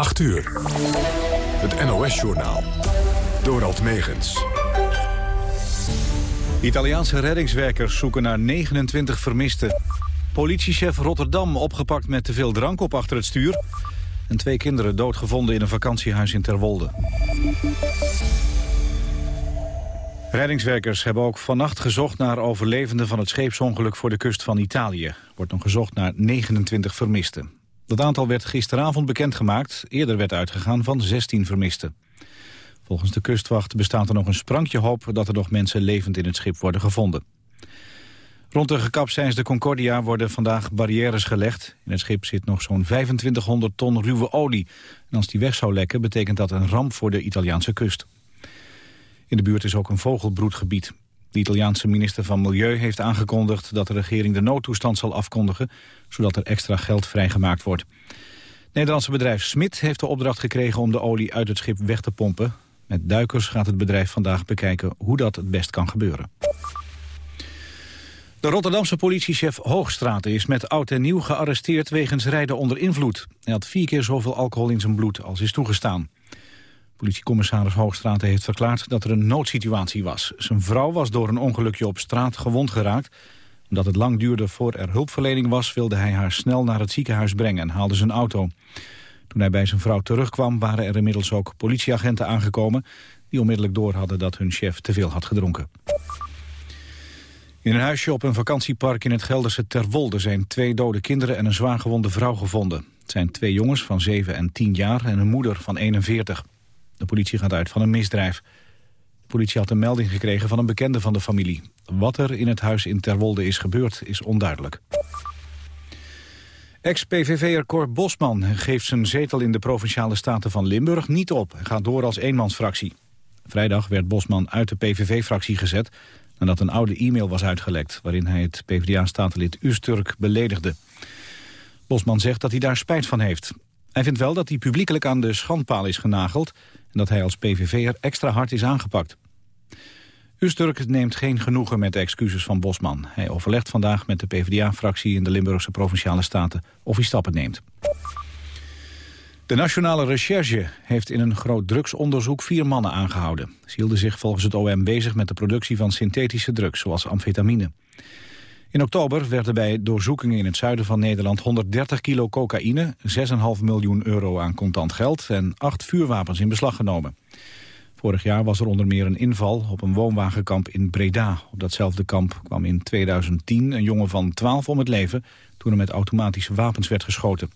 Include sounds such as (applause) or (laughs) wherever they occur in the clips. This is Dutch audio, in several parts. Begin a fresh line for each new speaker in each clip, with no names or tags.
8 uur. Het NOS-journaal. Dorald Megens.
Italiaanse reddingswerkers zoeken naar 29 vermisten. Politiechef Rotterdam opgepakt met te veel drank op achter het stuur. En twee kinderen doodgevonden in een vakantiehuis in Terwolde. Reddingswerkers hebben ook vannacht gezocht naar overlevenden van het scheepsongeluk voor de kust van Italië. Wordt nog gezocht naar 29 vermisten. Dat aantal werd gisteravond bekendgemaakt. Eerder werd uitgegaan van 16 vermisten. Volgens de kustwacht bestaat er nog een sprankje hoop... dat er nog mensen levend in het schip worden gevonden. Rond de gekapseisde Concordia worden vandaag barrières gelegd. In het schip zit nog zo'n 2500 ton ruwe olie. En als die weg zou lekken, betekent dat een ramp voor de Italiaanse kust. In de buurt is ook een vogelbroedgebied. De Italiaanse minister van Milieu heeft aangekondigd dat de regering de noodtoestand zal afkondigen, zodat er extra geld vrijgemaakt wordt. Het Nederlandse bedrijf Smit heeft de opdracht gekregen om de olie uit het schip weg te pompen. Met duikers gaat het bedrijf vandaag bekijken hoe dat het best kan gebeuren. De Rotterdamse politiechef Hoogstraten is met oud en nieuw gearresteerd wegens rijden onder invloed. Hij had vier keer zoveel alcohol in zijn bloed als is toegestaan. Politiecommissaris Hoogstraten heeft verklaard dat er een noodsituatie was. Zijn vrouw was door een ongelukje op straat gewond geraakt. Omdat het lang duurde voor er hulpverlening was... wilde hij haar snel naar het ziekenhuis brengen en haalde zijn auto. Toen hij bij zijn vrouw terugkwam waren er inmiddels ook politieagenten aangekomen... die onmiddellijk door hadden dat hun chef te veel had gedronken. In een huisje op een vakantiepark in het Gelderse Terwolde... zijn twee dode kinderen en een zwaargewonde vrouw gevonden. Het zijn twee jongens van 7 en 10 jaar en een moeder van 41. De politie gaat uit van een misdrijf. De politie had een melding gekregen van een bekende van de familie. Wat er in het huis in Terwolde is gebeurd, is onduidelijk. Ex-PVV'er Cor Bosman geeft zijn zetel in de Provinciale Staten van Limburg niet op. en gaat door als eenmansfractie. Vrijdag werd Bosman uit de PVV-fractie gezet... nadat een oude e-mail was uitgelekt... waarin hij het PvdA-statenlid Usturk beledigde. Bosman zegt dat hij daar spijt van heeft. Hij vindt wel dat hij publiekelijk aan de schandpaal is genageld en dat hij als PVV'er extra hard is aangepakt. Usturk neemt geen genoegen met de excuses van Bosman. Hij overlegt vandaag met de PvdA-fractie in de Limburgse Provinciale Staten of hij stappen neemt. De Nationale Recherche heeft in een groot drugsonderzoek vier mannen aangehouden. Ze hielden zich volgens het OM bezig met de productie van synthetische drugs, zoals amfetamine. In oktober werden bij doorzoekingen in het zuiden van Nederland 130 kilo cocaïne, 6,5 miljoen euro aan contant geld en acht vuurwapens in beslag genomen. Vorig jaar was er onder meer een inval op een woonwagenkamp in Breda. Op datzelfde kamp kwam in 2010 een jongen van 12 om het leven toen er met automatische wapens werd geschoten.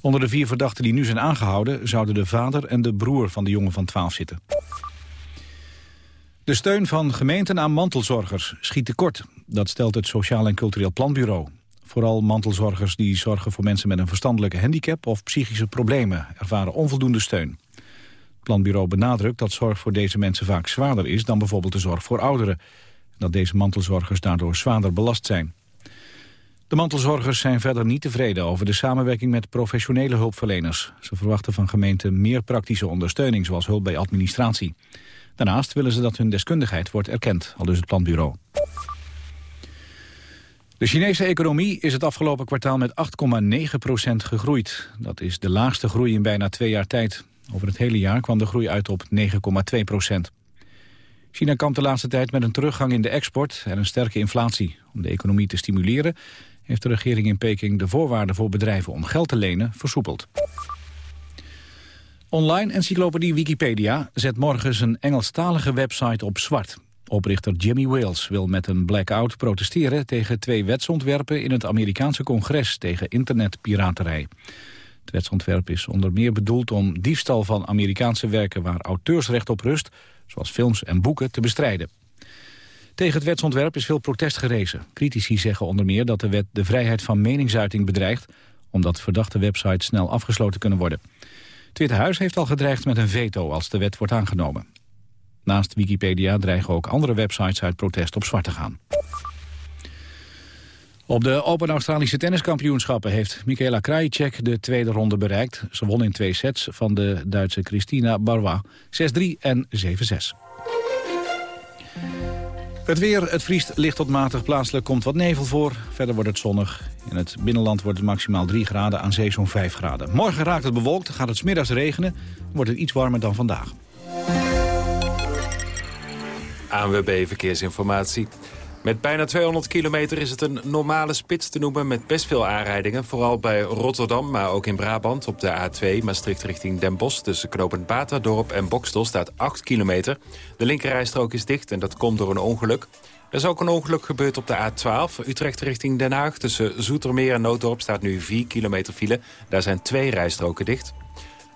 Onder de vier verdachten die nu zijn aangehouden zouden de vader en de broer van de jongen van 12 zitten. De steun van gemeenten aan mantelzorgers schiet tekort. Dat stelt het Sociaal en Cultureel Planbureau. Vooral mantelzorgers die zorgen voor mensen met een verstandelijke handicap of psychische problemen ervaren onvoldoende steun. Het planbureau benadrukt dat zorg voor deze mensen vaak zwaarder is dan bijvoorbeeld de zorg voor ouderen. Dat deze mantelzorgers daardoor zwaarder belast zijn. De mantelzorgers zijn verder niet tevreden over de samenwerking met professionele hulpverleners. Ze verwachten van gemeenten meer praktische ondersteuning, zoals hulp bij administratie. Daarnaast willen ze dat hun deskundigheid wordt erkend, al dus het planbureau. De Chinese economie is het afgelopen kwartaal met 8,9% gegroeid. Dat is de laagste groei in bijna twee jaar tijd. Over het hele jaar kwam de groei uit op 9,2% China kampt de laatste tijd met een teruggang in de export en een sterke inflatie. Om de economie te stimuleren heeft de regering in Peking de voorwaarden voor bedrijven om geld te lenen versoepeld. Online encyclopedie Wikipedia zet morgen zijn Engelstalige website op zwart. Oprichter Jimmy Wales wil met een blackout protesteren tegen twee wetsontwerpen in het Amerikaanse congres tegen internetpiraterij. Het wetsontwerp is onder meer bedoeld om diefstal van Amerikaanse werken waar auteursrecht op rust, zoals films en boeken, te bestrijden. Tegen het wetsontwerp is veel protest gerezen. Critici zeggen onder meer dat de wet de vrijheid van meningsuiting bedreigt, omdat verdachte websites snel afgesloten kunnen worden. Het Witte Huis heeft al gedreigd met een veto als de wet wordt aangenomen. Naast Wikipedia dreigen ook andere websites uit protest op zwart te gaan. Op de Open Australische Tenniskampioenschappen heeft Michaela Krajicek de tweede ronde bereikt. Ze won in twee sets van de Duitse Christina Barwa 6-3 en 7-6. Het weer, het vriest licht tot matig. Plaatselijk komt wat nevel voor. Verder wordt het zonnig. In het binnenland wordt het maximaal 3 graden, aan zee zo'n 5 graden. Morgen raakt het bewolkt, gaat het smiddags regenen. wordt het iets warmer dan vandaag.
ANWB Verkeersinformatie. Met bijna 200 kilometer is het een normale spits te noemen... met best veel aanrijdingen, vooral bij Rotterdam, maar ook in Brabant... op de A2 Maastricht richting Den Bosch. Tussen knooppunt Baterdorp en Bokstel staat 8 kilometer. De linkerrijstrook is dicht en dat komt door een ongeluk. Er is ook een ongeluk gebeurd op de A12, Utrecht richting Den Haag. Tussen Zoetermeer en Nooddorp staat nu 4 kilometer file. Daar zijn twee rijstroken dicht.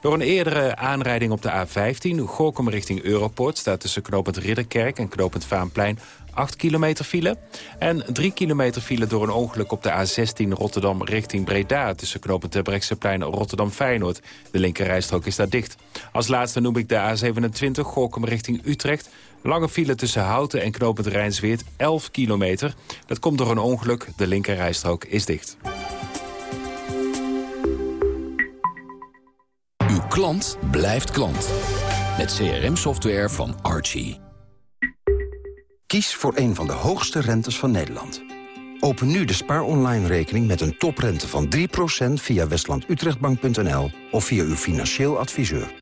Door een eerdere aanrijding op de A15, Gorkum richting Europort... staat tussen knooppunt Ridderkerk en knooppunt Vaanplein 8 kilometer file. En 3 kilometer file door een ongeluk op de A16 Rotterdam richting Breda... tussen knooppunt Terbrechtseplein en Rotterdam-Feyenoord. De linkerrijstrook is daar dicht. Als laatste noem ik de A27 Gorkum richting Utrecht... Lange file tussen Houten en knooppunt Rijnsweert, 11 kilometer. Dat komt door een ongeluk, de linkerrijstrook is dicht.
Uw klant blijft klant. Met CRM-software van Archie.
Kies voor een van de hoogste rentes van Nederland. Open nu de Spaar Online rekening met een toprente van 3% via westlandutrechtbank.nl of via uw financieel adviseur.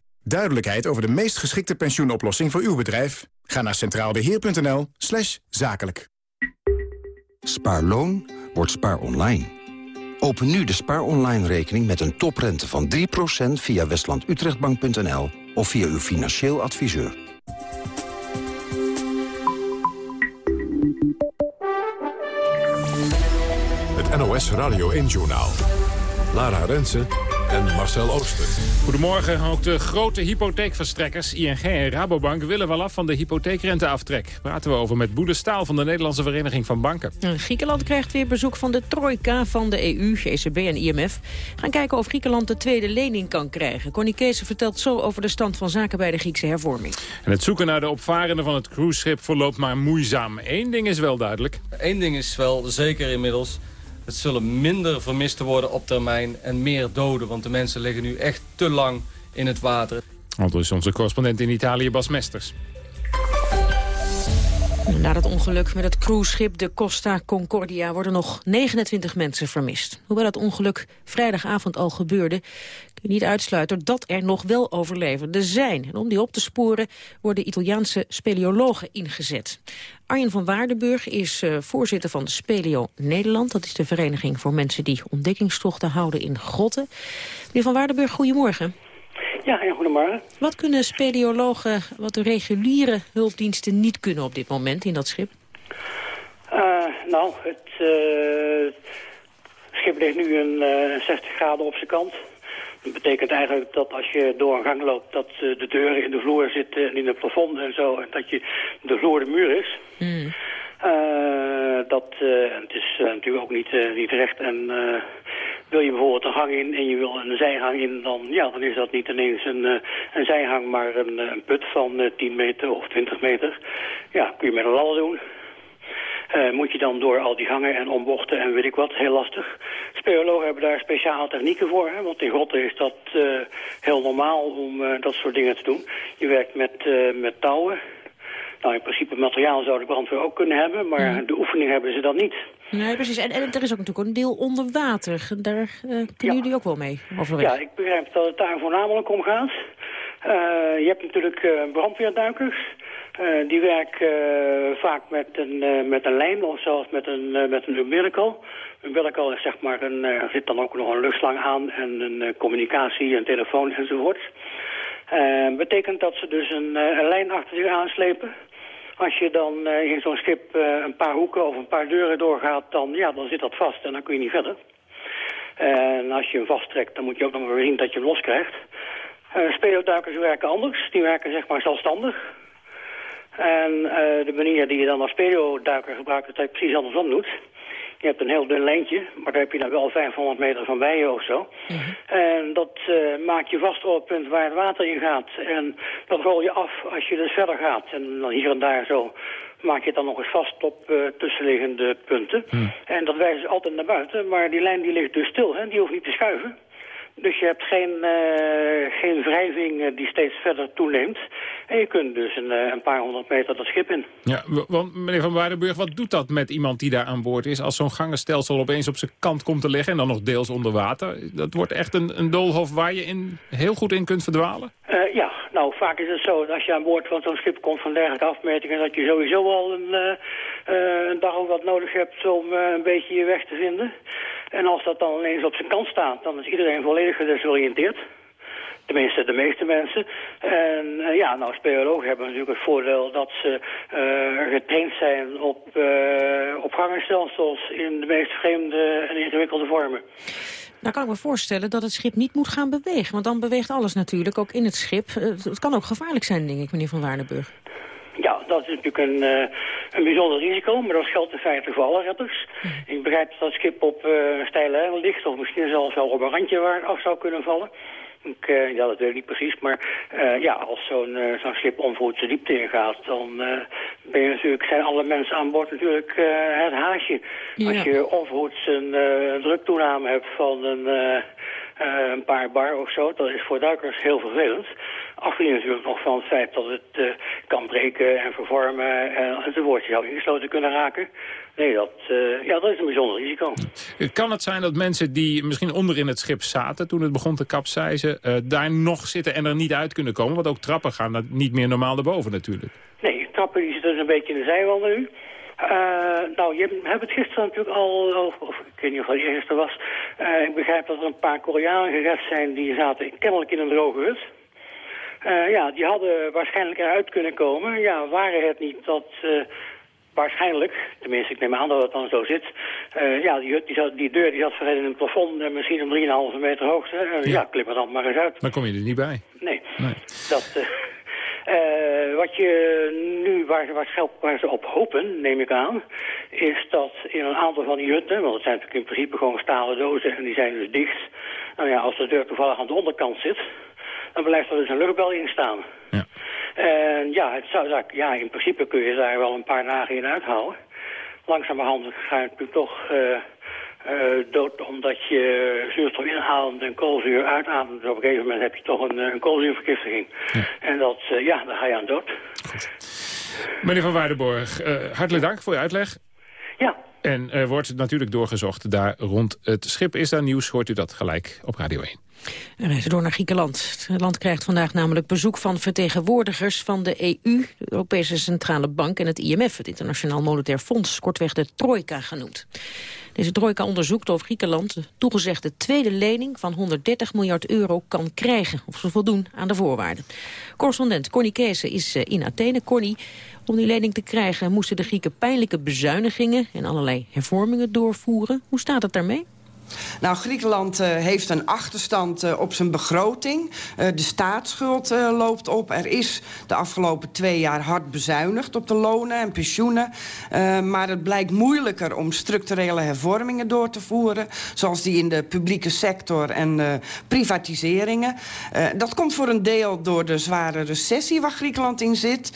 Duidelijkheid over de meest geschikte pensioenoplossing voor uw bedrijf. Ga naar centraalbeheer.nl slash zakelijk.
Spaarloon wordt spaar online. Open nu de spaar online rekening met een toprente van 3% via westlandutrechtbank.nl of via uw financieel adviseur.
Het NOS Radio 1 Journaal. Lara Rensen en Marcel Ooster.
Goedemorgen. Ook de grote hypotheekverstrekkers ING en Rabobank willen wel af van de hypotheekrenteaftrek. Praten we over met Boede Staal van de Nederlandse Vereniging van Banken.
Griekenland krijgt weer bezoek van de trojka van de EU, ECB en IMF. Gaan kijken of Griekenland de tweede lening kan krijgen. Connie Kees vertelt zo over de stand van zaken bij de Griekse hervorming.
En het zoeken naar de opvarenden van het cruiseschip verloopt maar moeizaam. Eén ding is wel duidelijk.
Eén ding is wel zeker inmiddels het zullen minder vermisten worden op termijn en meer doden. Want de mensen liggen nu echt te lang in het water.
Al is onze correspondent in Italië, Bas Mesters.
Na het ongeluk met het cruiseschip de Costa Concordia worden nog 29 mensen vermist. Hoewel het ongeluk vrijdagavond al gebeurde, kun je niet uitsluiten dat er nog wel overlevenden zijn. En om die op te sporen worden Italiaanse speleologen ingezet. Arjen van Waardenburg is uh, voorzitter van Speleo Nederland. Dat is de vereniging voor mensen die ontdekkingstochten houden in grotten. Meneer van Waardenburg, goedemorgen.
Ja, ja, goedemorgen.
Wat kunnen speleologen, wat de reguliere hulpdiensten niet kunnen op dit moment in dat schip?
Uh, nou, het uh, schip ligt nu een 60 graden op zijn kant. Dat betekent eigenlijk dat als je door een gang loopt... dat de deuren in de vloer zitten en in het plafond en zo... en dat je de vloer de muur is. Mm. dat, het is natuurlijk ook niet, niet recht en wil je bijvoorbeeld een gang in en je wil een zijgang in, dan, ja, dan is dat niet ineens een, een zijgang, maar een, eh, een put van uh, 10 meter of 20 meter. Ja, kun je met een ladder doen. Uh, moet je dan door al die gangen en ombochten en weet ik wat, heel lastig. Speleologen hebben daar speciale technieken voor, hè, want in grotten is dat uh, heel normaal om uh, dat soort dingen te doen. Je werkt met, met touwen. Nou, in principe materiaal zou de brandweer ook kunnen hebben, maar de oefening hebben ze dan niet.
Nee, precies. En, en er is ook natuurlijk een deel onder water. Daar kunnen ja. jullie ook wel mee overweg.
Ja, ik begrijp dat het daar voornamelijk om gaat. Je hebt natuurlijk uh, brandweerduikers. die werken vaak met een, met een lijm of zelfs met een, met een umbilical. Umbilical is zeg maar een, er zit dan ook nog een luchtslang aan en een communicatie, een telefoon enzovoort. betekent dat ze dus een, een lijn achter zich aanslepen. Als je dan uh, in zo'n schip uh, een paar hoeken of een paar deuren doorgaat, dan, ja, dan zit dat vast en dan kun je niet verder. En als je hem vasttrekt, dan moet je ook nog maar zien dat je hem loskrijgt. Uh, speelduikers werken anders. Die werken zeg maar zelfstandig. En de manier die je dan als speelduiker gebruikt, dat je precies andersom doet. Je hebt een heel dun lijntje, maar daar heb je dan wel 500 meter van bij je of zo. En dat uh, maak je vast op het punt waar het water in gaat. En dat rol je af als je dus verder gaat. En dan hier en daar zo maak je het dan nog eens vast op uh, tussenliggende punten. En dat wijzen ze altijd naar buiten, maar die lijn die ligt dus stil, hè? die hoeft niet te schuiven. Dus je hebt geen, uh, geen wrijving uh, die steeds verder toeneemt. En je kunt dus een, uh, een, paar honderd meter dat schip in.
Ja, want meneer Van Waardenburg, wat doet dat met iemand die daar aan boord is... als zo'n gangenstelsel opeens op zijn kant komt te liggen... en dan nog deels onder water? Dat wordt echt een, een doolhof waar je in, heel goed in kunt verdwalen?
ja, nou, vaak is het zo dat als je aan boord van zo'n schip komt van dergelijke afmetingen... dat je sowieso al een, een dag of wat nodig hebt om een beetje je weg te vinden... En als dat dan ineens op zijn kant staat, dan is iedereen volledig gedesoriënteerd. Tenminste, de meeste mensen. En uh, ja, nou, speleologen hebben natuurlijk het voordeel dat ze uh, getraind zijn op, uh, gangenstelsels in de meest vreemde en ingewikkelde vormen.
Nou kan ik me voorstellen dat het schip niet moet gaan bewegen. Want dan beweegt alles natuurlijk, ook in het schip. Het kan ook gevaarlijk zijn, denk ik, meneer Van Waardenburg.
Ja, dat is natuurlijk een, uh, een bijzonder risico, maar dat geldt in feite voor alle redders. Ik begrijp dat dat schip op uh, een steile helling ligt, of misschien zelfs wel op een randje waar het af zou kunnen vallen. Ik, uh, ja, dat weet ik niet precies, maar uh, ja, als zo'n zo'n schip onvoorts de diepte ingaat, dan ben je natuurlijk, zijn alle mensen aan boord natuurlijk het haasje. Ja. Als je onvoorts een druktoename hebt van een, een paar bar of zo, dat is voor duikers heel vervelend. Afgezien natuurlijk nog van het feit dat het uh, kan breken en vervormen en enzovoort. Je zou ingesloten kunnen raken. Nee, dat, uh, ja, dat is een bijzonder risico.
Kan het zijn dat mensen die misschien onder in het schip zaten toen het begon te kapseizen, daar nog zitten en er niet uit kunnen komen? Want ook trappen gaan niet meer normaal naar boven natuurlijk.
Nee, trappen die zitten dus een beetje in de zijwanden nu. Uh, nou, je hebt het gisteren natuurlijk al, of, of ik weet niet of het gisteren was. Uh, ik begrijp dat er een paar Koreanen gered zijn die zaten kennelijk in een droge hut. Uh, ja, die hadden waarschijnlijk eruit kunnen komen. Ja, waren het niet dat waarschijnlijk, tenminste ik neem aan dat het dan zo zit... Uh, ja, die, die, zat, die deur die zat verder in een plafond en misschien om 3,5 meter hoogte. ja. ja, klim er dan maar eens uit.
Dan kom je er niet bij.
Nee, nee. dat... Uh, wat je nu, waar ze, waar, waar ze op hopen, neem ik aan, is dat in een aantal van die hutten, want het zijn natuurlijk in principe gewoon stalen dozen en die zijn dus dicht. Nou ja, als de deur toevallig aan de onderkant zit, dan blijft er dus een luchtbel in staan.
Ja.
En ja, het zou, ja, in principe kun je daar wel een paar dagen in uithalen. Langzamerhand ga je natuurlijk toch uh, uh, dood omdat je zuurstof inhalend en koolzuur uitademt. Dus op een gegeven moment heb je toch een, een koolzuurvergiftiging. Ja. En dat, uh, ja, dan ga je aan dood.
Goed. Meneer Van Waardenborg, hartelijk dank voor uw uitleg.
Ja.
En er wordt natuurlijk doorgezocht daar rond het schip. Is daar nieuws, hoort u dat gelijk op Radio 1.
We reizen door naar Griekenland. Het land krijgt vandaag namelijk bezoek van vertegenwoordigers van de EU, de Europese Centrale Bank en het IMF, het Internationaal Monetair Fonds, kortweg de Trojka genoemd. Deze trojka onderzoekt of Griekenland de toegezegde tweede lening van 130 miljard euro kan krijgen, of ze voldoen aan de voorwaarden. Correspondent Connie Kees is in Athene. Connie, om die lening te krijgen moesten de Grieken pijnlijke bezuinigingen en allerlei hervormingen doorvoeren. Hoe staat het daarmee?
Nou, Griekenland uh, heeft een achterstand uh, op zijn begroting. Uh, de staatsschuld loopt op. Er is de afgelopen twee jaar hard bezuinigd op de lonen en pensioenen. maar het blijkt moeilijker om structurele hervormingen door te voeren. Zoals die in de publieke sector en privatiseringen. dat komt voor een deel door de zware recessie waar Griekenland in zit.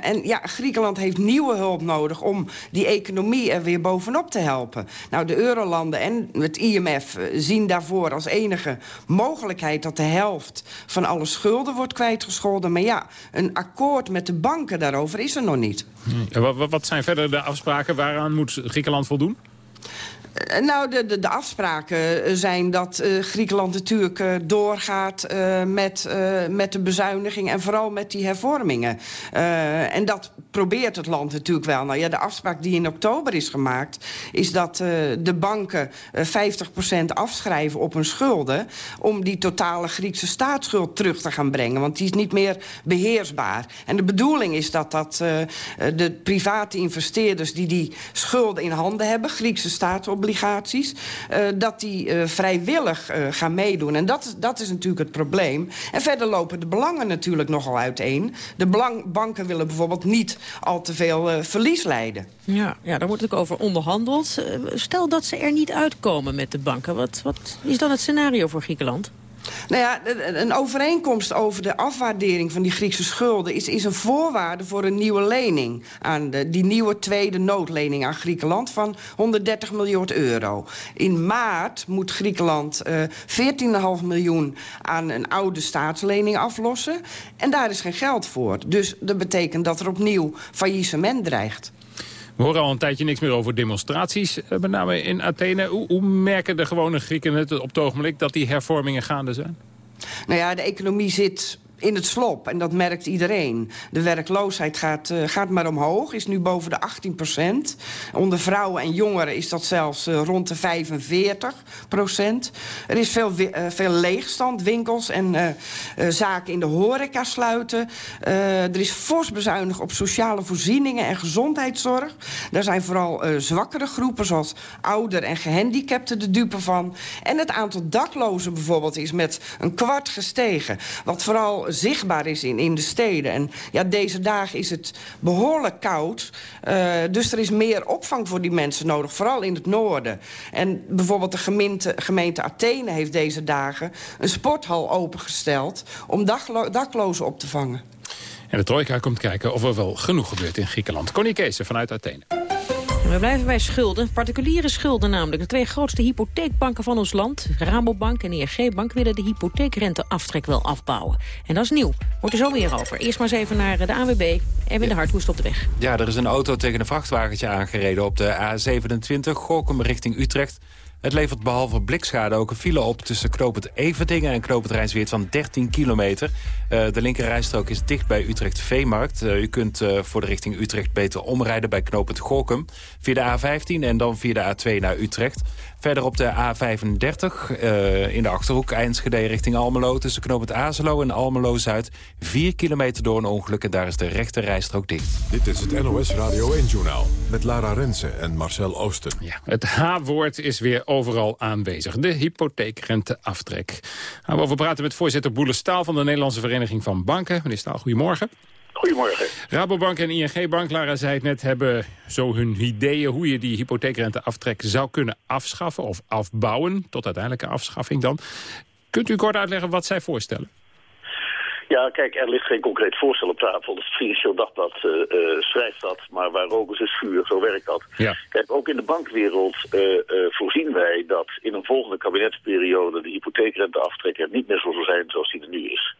en ja, Griekenland heeft nieuwe hulp nodig om die economie er weer bovenop te helpen. Nou, de eurolanden en IMF zien daarvoor als enige mogelijkheid... dat de helft van alle schulden wordt kwijtgescholden. Maar ja, een akkoord met de banken daarover is er nog niet.
Wat, wat zijn verder de afspraken? Waaraan moet Griekenland voldoen?
Nou, de, de, de, afspraken zijn dat uh, Griekenland natuurlijk uh, doorgaat uh, met, met de bezuiniging... en vooral met die hervormingen. en dat probeert het land natuurlijk wel. Nou ja, de afspraak die in oktober is gemaakt... is dat de banken 50% afschrijven op hun schulden... om die totale Griekse staatsschuld terug te gaan brengen. Want die is niet meer beheersbaar. En de bedoeling is dat, dat de private investeerders... die die schulden in handen hebben, Griekse staatsobligaties... Dat die vrijwillig gaan meedoen. En dat, dat is natuurlijk het probleem. En verder lopen de belangen natuurlijk nogal uiteen. De banken willen bijvoorbeeld niet al te veel verlies leiden.
Ja, ja, daar wordt ook over onderhandeld. stel dat ze er niet uitkomen met de banken. Wat, wat is dan het scenario voor Griekenland?
Nou ja, een overeenkomst over de afwaardering van die Griekse schulden... is, is een voorwaarde voor een nieuwe lening. Aan de, die nieuwe tweede noodlening aan Griekenland van 130 miljard euro. In maart moet Griekenland uh, eh, 14,5 miljoen aan een oude staatslening aflossen. En daar is geen geld voor. Dus dat betekent dat er opnieuw faillissement dreigt.
We horen al een tijdje niks meer over demonstraties, eh, met name in Athene. Hoe, hoe merken de gewone Grieken het op het ogenblik dat die hervormingen gaande zijn?
Nou ja, de economie zit in het slop. En dat merkt iedereen. De werkloosheid gaat, uh, gaat maar omhoog, is nu boven de 18 procent. Onder vrouwen en jongeren is dat zelfs uh, rond de 45 procent. Er is veel, uh, veel leegstand, winkels en zaken in de horeca sluiten. er is fors bezuinigd op sociale voorzieningen en gezondheidszorg. Daar zijn vooral zwakkere groepen, zoals ouder en gehandicapten, de dupe van. En het aantal daklozen bijvoorbeeld is met een kwart gestegen. Wat vooral zichtbaar is in, in de steden. En ja, deze dagen is het behoorlijk koud. Uh, dus er is meer opvang voor die mensen nodig, vooral in het noorden. En bijvoorbeeld de gemeente, gemeente Athene heeft deze dagen... een sporthal opengesteld om daklo daklozen op te vangen.
En de trojka komt kijken of er wel genoeg gebeurt in Griekenland. Connie Kees vanuit Athene.
We blijven bij schulden. Particuliere schulden namelijk. De twee grootste hypotheekbanken van ons land, Rabobank en ING-bank... willen de hypotheekrenteaftrek wel afbouwen. En dat is nieuw. Wordt er zo meer over. Eerst maar eens even naar de ANWB. Erwin de Hart, hoe is op de weg?
Ja, er is een auto tegen een vrachtwagentje aangereden op de A27... Gorkum richting Utrecht. Het levert behalve blikschade ook een file op tussen knooppunt Everdingen en knooppunt Rijnsweert van 13 kilometer. Uh, de linkerrijstrook is dicht bij Utrecht Veemarkt. Uh, u kunt uh, voor de richting Utrecht beter omrijden bij knooppunt Gorkum via de A15 en dan via de A2 naar Utrecht. Verder op de A35 uh, in de Achterhoek Eindschede richting Almelo... tussen knooppunt Azelo en Almelo-Zuid. 4 kilometer door een ongeluk en daar is de rechte rijstrook dicht.
Dit is het NOS Radio 1-journaal met Lara Rensen en Marcel Oosten.
Ja, het H-woord is weer overal aanwezig. De hypotheekrenteaftrek. Gaan we over praten met voorzitter Boele Staal... van de Nederlandse Vereniging van Banken. Meneer Staal, goedemorgen.
Goedemorgen.
Rabobank en ING-bank, Lara zei het net, hebben zo hun ideeën... hoe je die hypotheekrenteaftrek zou kunnen afschaffen of afbouwen... tot uiteindelijke afschaffing dan. Kunt u kort uitleggen wat zij voorstellen?
Ja, kijk, er ligt geen concreet voorstel op tafel. Het Financieel Dagblad uh, uh, schrijft dat, maar waar roken is vuur, zo werkt dat.
Ja.
Kijk, ook in de bankwereld uh, voorzien wij dat in een volgende kabinetsperiode de hypotheekrenteaftrek er niet meer zo zal zijn zoals die er nu is.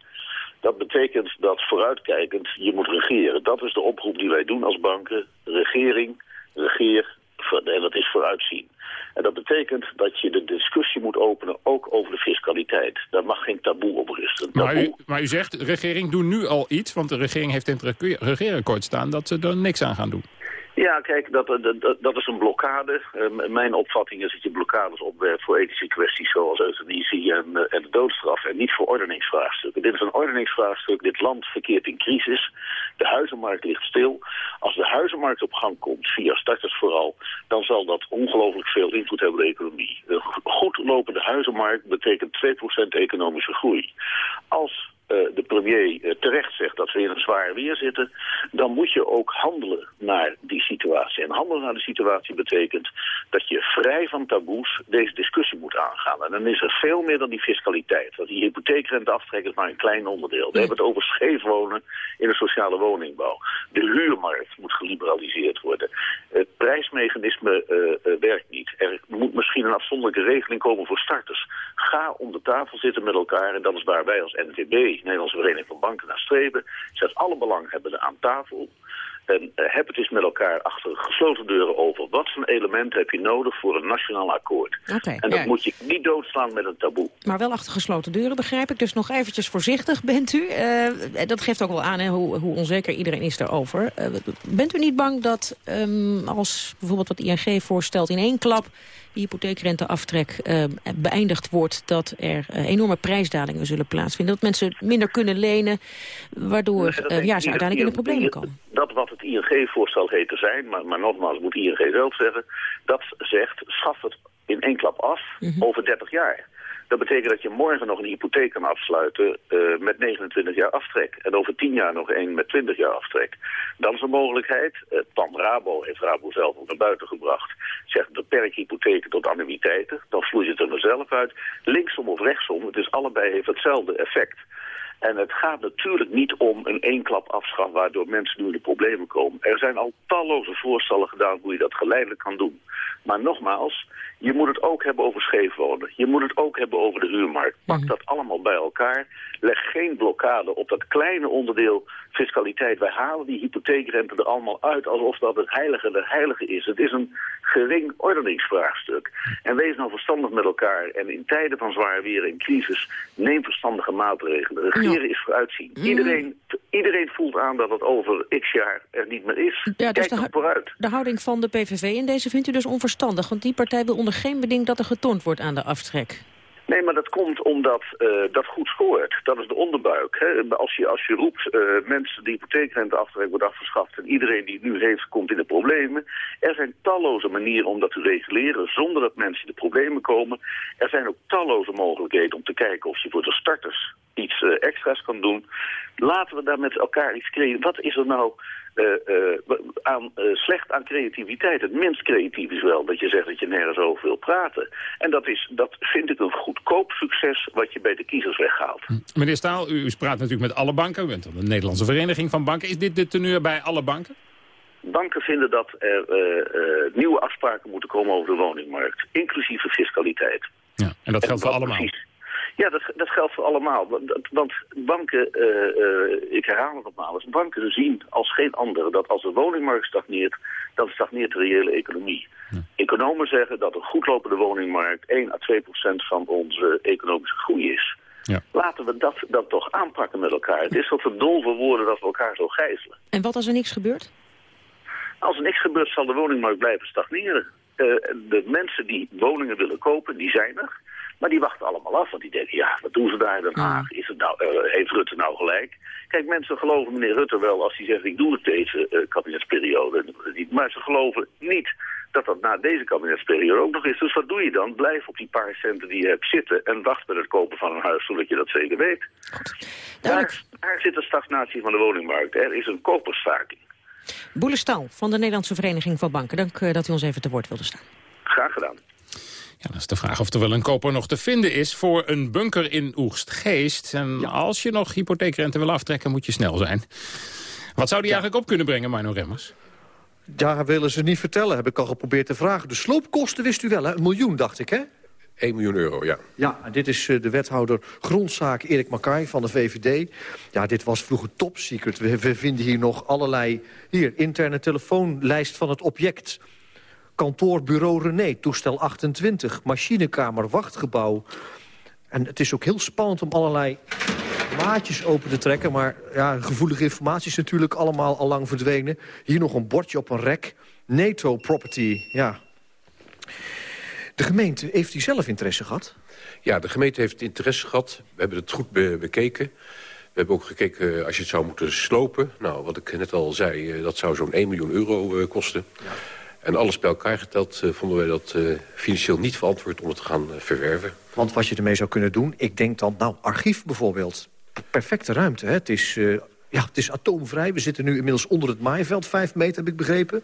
Dat betekent dat vooruitkijkend je moet regeren. Dat is de oproep die wij doen als banken. Regering, regeer, en dat is vooruitzien. En dat betekent dat je de discussie moet openen ook over de fiscaliteit. Daar mag geen taboe op rusten.
Maar u, maar u zegt, de regering doet nu al iets, want de regering heeft in het regeerakkoord staan dat ze er niks aan gaan doen.
Ja, kijk, dat, dat, dat is een blokkade. Uh, mijn opvatting is dat je blokkades opwerpt voor ethische kwesties zoals euthanasie en, uh, en de doodstraf en niet voor ordeningsvraagstukken. Dit is een ordeningsvraagstuk. Dit land verkeert in crisis. De huizenmarkt ligt stil. Als de huizenmarkt op gang komt, via starters vooral, dan zal dat ongelooflijk veel invloed hebben op de economie. Een goed lopende huizenmarkt betekent 2% economische groei. Als de premier uh, terecht zegt dat we in een zwaar weer zitten, dan moet je ook handelen naar die situatie. En handelen naar de situatie betekent dat je vrij van taboes deze discussie moet aangaan. En dan is er veel meer dan die fiscaliteit. Want die hypotheekrente is maar een klein onderdeel. We hebben het over scheef wonen in de sociale woningbouw. De huurmarkt moet geliberaliseerd worden. Het prijsmechanisme uh, werkt niet. Er moet misschien een afzonderlijke regeling komen voor starters. Ga om de tafel zitten met elkaar en dat is waar wij als NVB Nederlandse Vereniging van Banken naar streven. Zet alle belanghebbenden aan tafel. En uh, heb het eens met elkaar achter gesloten deuren over. Wat voor elementen heb je nodig voor een nationaal akkoord?
Okay,
en dat moet je niet doodslaan met een taboe.
Maar wel achter gesloten deuren, begrijp ik. Dus nog eventjes voorzichtig bent u. Uh, dat geeft ook wel aan hè, hoe, hoe, onzeker iedereen is daarover. Uh, bent u niet bang dat um, als bijvoorbeeld wat ING voorstelt... in één klap hypotheekrenteaftrek uh, beëindigd wordt... dat er uh, enorme prijsdalingen zullen plaatsvinden. Dat mensen minder kunnen lenen, waardoor uh, ja, ze uiteindelijk in de problemen komen.
dat wat het ING-voorstel heet te zijn, maar, maar nogmaals, moet ING zelf zeggen, dat zegt, schaf het in één klap af over 30 jaar. Dat betekent dat je morgen nog een hypotheek kan afsluiten eh, met 29 jaar aftrek. En over 10 jaar nog één met 20 jaar aftrek. Dat is een mogelijkheid. Het plan Rabo heeft Rabo zelf ook naar buiten gebracht. Zegt beperk hypotheken tot annuïteiten. Dan vloeit het er vanzelf uit. Linksom of rechtsom, het is allebei heeft hetzelfde effect. En het gaat natuurlijk niet om een éénklap afschaf waardoor mensen nu in de problemen komen. Er zijn al talloze voorstellen gedaan hoe je dat geleidelijk kan doen. Maar nogmaals, je moet het ook hebben over scheefwonen. Je moet het ook hebben over de huurmarkt. Pak dat allemaal bij elkaar. Leg geen blokkade op dat kleine onderdeel fiscaliteit. Wij halen die hypotheekrente er allemaal uit alsof dat het heilige de heilige is. Het is een gering ordeningsvraagstuk. En wees nou verstandig met elkaar. En in tijden van zwaar weer en crisis, neem verstandige maatregelen. Regeren is vooruitzien. Iedereen, iedereen voelt aan dat het over x jaar er niet meer is.
Ja, dus
Kijk
de,
vooruit.
de houding van de PVV in deze vindt u dus onverstandig. Want die partij wil onder geen beding dat er getoond wordt aan de aftrek.
Nee, maar dat komt omdat eh, dat goed scoort. Dat is de onderbuik. Hè. Als, je, als je roept, eh, mensen die hypotheekrenteaftrek wordt afgeschaft... en iedereen die het nu heeft, komt in de problemen. Er zijn talloze manieren om dat te reguleren... zonder dat mensen in de problemen komen. Er zijn ook talloze mogelijkheden om te kijken of je voor de starters iets eh, extra's kan doen. Laten we daar met elkaar iets creëren. Wat is er nou uh, uh, aan, slecht aan creativiteit. Het minst creatief is wel dat je zegt dat je nergens over wil praten. En dat, is, dat vind ik een goedkoop succes wat je bij de kiezers weghaalt.
Meneer Staal, u, u praat natuurlijk met alle banken. U bent de Nederlandse Vereniging van Banken. Is dit de teneur bij alle banken?
Banken vinden dat er nieuwe afspraken moeten komen over de woningmarkt. Inclusief de fiscaliteit.
Ja, en dat geldt voor allemaal?
Precies. Ja, dat, dat geldt voor allemaal. Want, want banken, uh, uh, ik herhaal het nogmaals, banken zien als geen andere dat als de woningmarkt stagneert, dan stagneert de reële economie. Ja. Economen zeggen dat een goedlopende woningmarkt 1 à 2 procent van onze economische groei is.
Ja.
Laten we dat dan toch aanpakken met elkaar. Het is wat verdolve woorden dat we elkaar zo gijzelen.
En wat als er niks gebeurt?
Als er niks gebeurt zal de woningmarkt blijven stagneren. Uh, de mensen die woningen willen kopen, die zijn er. Maar die wachten allemaal af, want die denken, ja, wat doen ze daar in Den Haag? Is het nou, uh, heeft Rutte nou gelijk? Kijk, mensen geloven meneer Rutte wel als hij zegt, ik doe het deze uh, kabinetsperiode. Maar ze geloven niet dat dat na deze kabinetsperiode ook nog is. Dus wat doe je dan? Blijf op die paar centen die je hebt zitten en wacht met het kopen van een huis, zodat je dat zeker weet. Daar, daar zit de stagnatie van de woningmarkt. Er is een kopersstaking.
Boele Staal van de Nederlandse Vereniging van Banken. Dank uh, dat u ons even te woord wilde staan.
Graag gedaan.
Ja, dat is de vraag of er wel een koper nog te vinden is voor een bunker in Oegstgeest. En ja. als je nog hypotheekrente wil aftrekken, moet je snel zijn. Wat zou die ja. eigenlijk op kunnen brengen, Mino Remmers?
Daar willen ze niet vertellen, heb ik al geprobeerd te vragen. De sloopkosten wist u wel, hè? Een miljoen, dacht ik, hè?
1 miljoen euro, ja.
Ja, dit is de wethouder grondzaak Erik Makai van de VVD. Ja, dit was vroeger top secret. We, we vinden hier nog allerlei... Hier, interne telefoonlijst van het object kantoor Bureau René, toestel 28, machinekamer, wachtgebouw. En het is ook heel spannend om allerlei maatjes open te trekken. Maar ja, gevoelige informatie is natuurlijk allemaal al lang verdwenen. Hier nog een bordje op een rek. NATO Property, ja. De gemeente, heeft die zelf interesse gehad?
Ja, de gemeente heeft interesse gehad. We hebben het goed be bekeken. We hebben ook gekeken als je het zou moeten slopen. Nou, wat ik net al zei, dat zou zo'n 1 miljoen euro uh, kosten. Ja. En alles bij elkaar geteld uh, vonden wij dat uh, financieel niet verantwoord om het te gaan uh, verwerven.
Want wat je ermee zou kunnen doen, ik denk dan, nou, archief bijvoorbeeld. Perfecte ruimte, hè? Het is, ja, het is atoomvrij. We zitten nu inmiddels onder het maaiveld, vijf meter heb ik begrepen.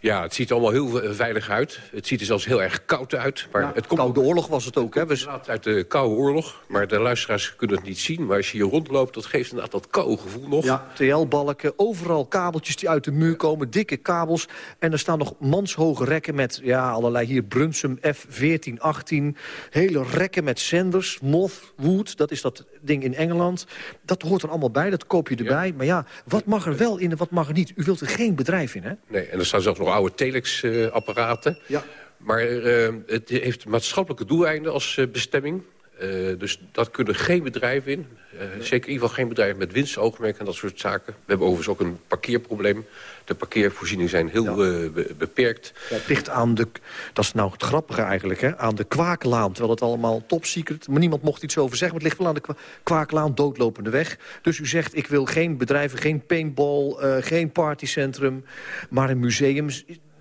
Ja, het ziet er allemaal heel veilig uit. Het ziet er zelfs heel erg koud uit. Maar
ja,
het komt
Koude oorlog was het ook, hè?
Uit de Koude Oorlog. Maar de luisteraars kunnen het niet zien. Maar als je hier rondloopt, dat geeft inderdaad dat koude gevoel nog.
Ja, TL-balken, overal kabeltjes die uit de muur komen, dikke kabels. En er staan nog manshoge rekken met ja, allerlei hier Brunsum F14, 18. Hele rekken met zenders, Mothwood, dat is dat ding in Engeland. Dat hoort er allemaal bij, dat koop je erbij. Ja. Maar ja, wat mag er wel in en wat mag er niet? U wilt er geen bedrijf in, hè?
Nee, en er staan zelfs nog oude telex-apparaten.
ja.
Maar uh, het heeft maatschappelijke doeleinden als uh, bestemming. Uh, dus dat kunnen geen bedrijven in. Uh, zeker in ieder geval geen bedrijven met winstoogmerk en dat soort zaken. We hebben overigens ook een parkeerprobleem. De parkeervoorzieningen zijn heel ja. uh, beperkt.
Ja, ligt aan de, dat is nou het grappige eigenlijk, hè, aan de Kwaaklaan. Terwijl het allemaal top secret, maar niemand mocht iets over zeggen. Maar het ligt wel aan de Kwaaklaan, doodlopende weg. Dus u zegt, ik wil geen bedrijven, geen paintball, geen partycentrum, maar een museum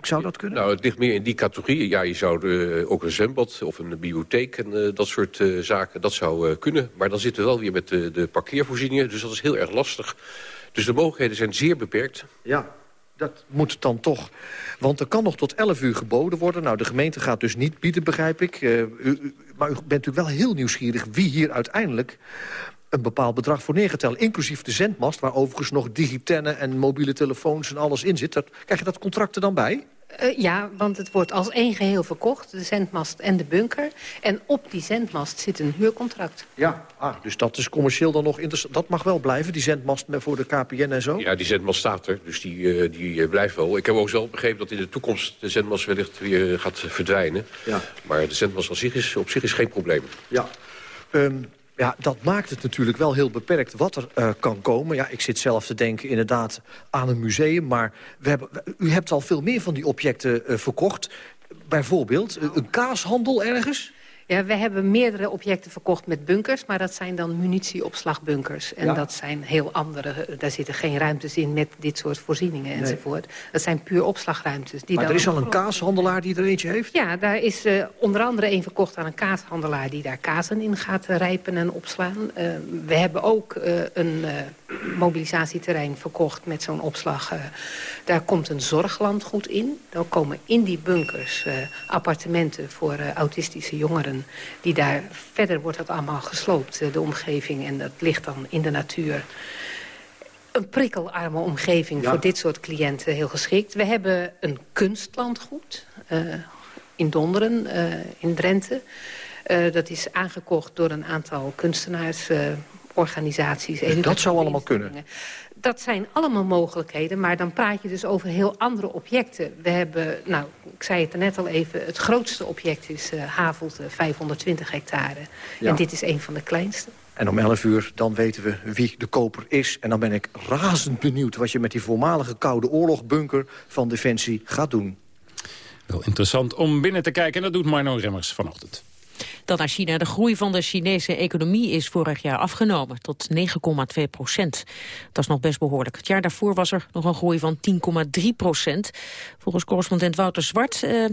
zou dat kunnen?
Nou, het ligt meer in die categorie. Ja, je zou uh, ook een zwembad of een bibliotheek en uh, dat soort uh, zaken, dat zou kunnen. Maar dan zitten we wel weer met de, de parkeervoorzieningen, dus dat is heel erg lastig. Dus de mogelijkheden zijn zeer beperkt.
Ja, dat moet dan toch. Want er kan nog tot 11 uur geboden worden. Nou, de gemeente gaat dus niet bieden, begrijp ik. U, u, maar u bent natuurlijk wel heel nieuwsgierig wie hier uiteindelijk een bepaald bedrag voor neergeteld. Inclusief de zendmast, waar overigens nog digitennen en mobiele telefoons en alles in zit. Dat, krijg je dat contract er dan bij?
Uh, ja, want het wordt als één geheel verkocht, de zendmast en de bunker. En op die zendmast zit een huurcontract.
Ja, ah, dus dat is commercieel dan nog interessant. Dat mag wel blijven, die zendmast voor de KPN en zo?
Ja, die zendmast staat er, dus die, uh, die uh, blijft wel. Ik heb ook zelf begrepen dat in de toekomst de zendmast wellicht weer gaat verdwijnen. Ja. Maar de zendmast op zich is, op zich is geen probleem.
Ja. Um, ja, dat maakt het natuurlijk wel heel beperkt wat er uh, kan komen. Ja, ik zit zelf te denken inderdaad aan een museum. Maar we hebben, u hebt al veel meer van die objecten uh, verkocht. Bijvoorbeeld een kaashandel ergens?
Ja, we hebben meerdere objecten verkocht met bunkers... maar dat zijn dan munitieopslagbunkers. En ja. dat zijn heel andere... Daar zitten geen ruimtes in met dit soort voorzieningen nee. enzovoort. Dat zijn puur opslagruimtes.
Die maar
dan
er is al een kaashandelaar die er eentje heeft?
Ja, daar is uh, onder andere een verkocht aan een kaashandelaar... die daar kazen in gaat rijpen en opslaan. Uh, we hebben ook uh, een mobilisatieterrein verkocht met zo'n opslag. daar komt een zorglandgoed in. Dan komen in die bunkers appartementen voor autistische jongeren die daar... Verder wordt dat allemaal gesloopt, de omgeving. En dat ligt dan in de natuur. Een prikkelarme omgeving ja. voor dit soort cliënten heel geschikt. We hebben een kunstlandgoed uh, in Donderen, uh, in Drenthe. Uh, dat is aangekocht door een aantal kunstenaarsorganisaties.
dat zou allemaal kunnen?
Dat zijn allemaal mogelijkheden, maar dan praat je dus over heel andere objecten. We hebben, nou, ik zei het er net al even, het grootste object is uh, Havelte, 520 hectare. Ja. En dit is een van de kleinste.
En om 11 uur, dan weten we wie de koper is. En dan ben ik razend benieuwd wat je met die voormalige Koude Oorlogbunker van Defensie gaat doen.
Wel interessant om binnen te kijken. En dat doet Marno Remmers vanochtend.
Dan naar China. De groei van de Chinese economie is vorig jaar afgenomen tot 9,2 procent. Dat is nog best behoorlijk. Het jaar daarvoor was er nog een groei van 10,3 procent. Volgens correspondent Wouter Zwart eh,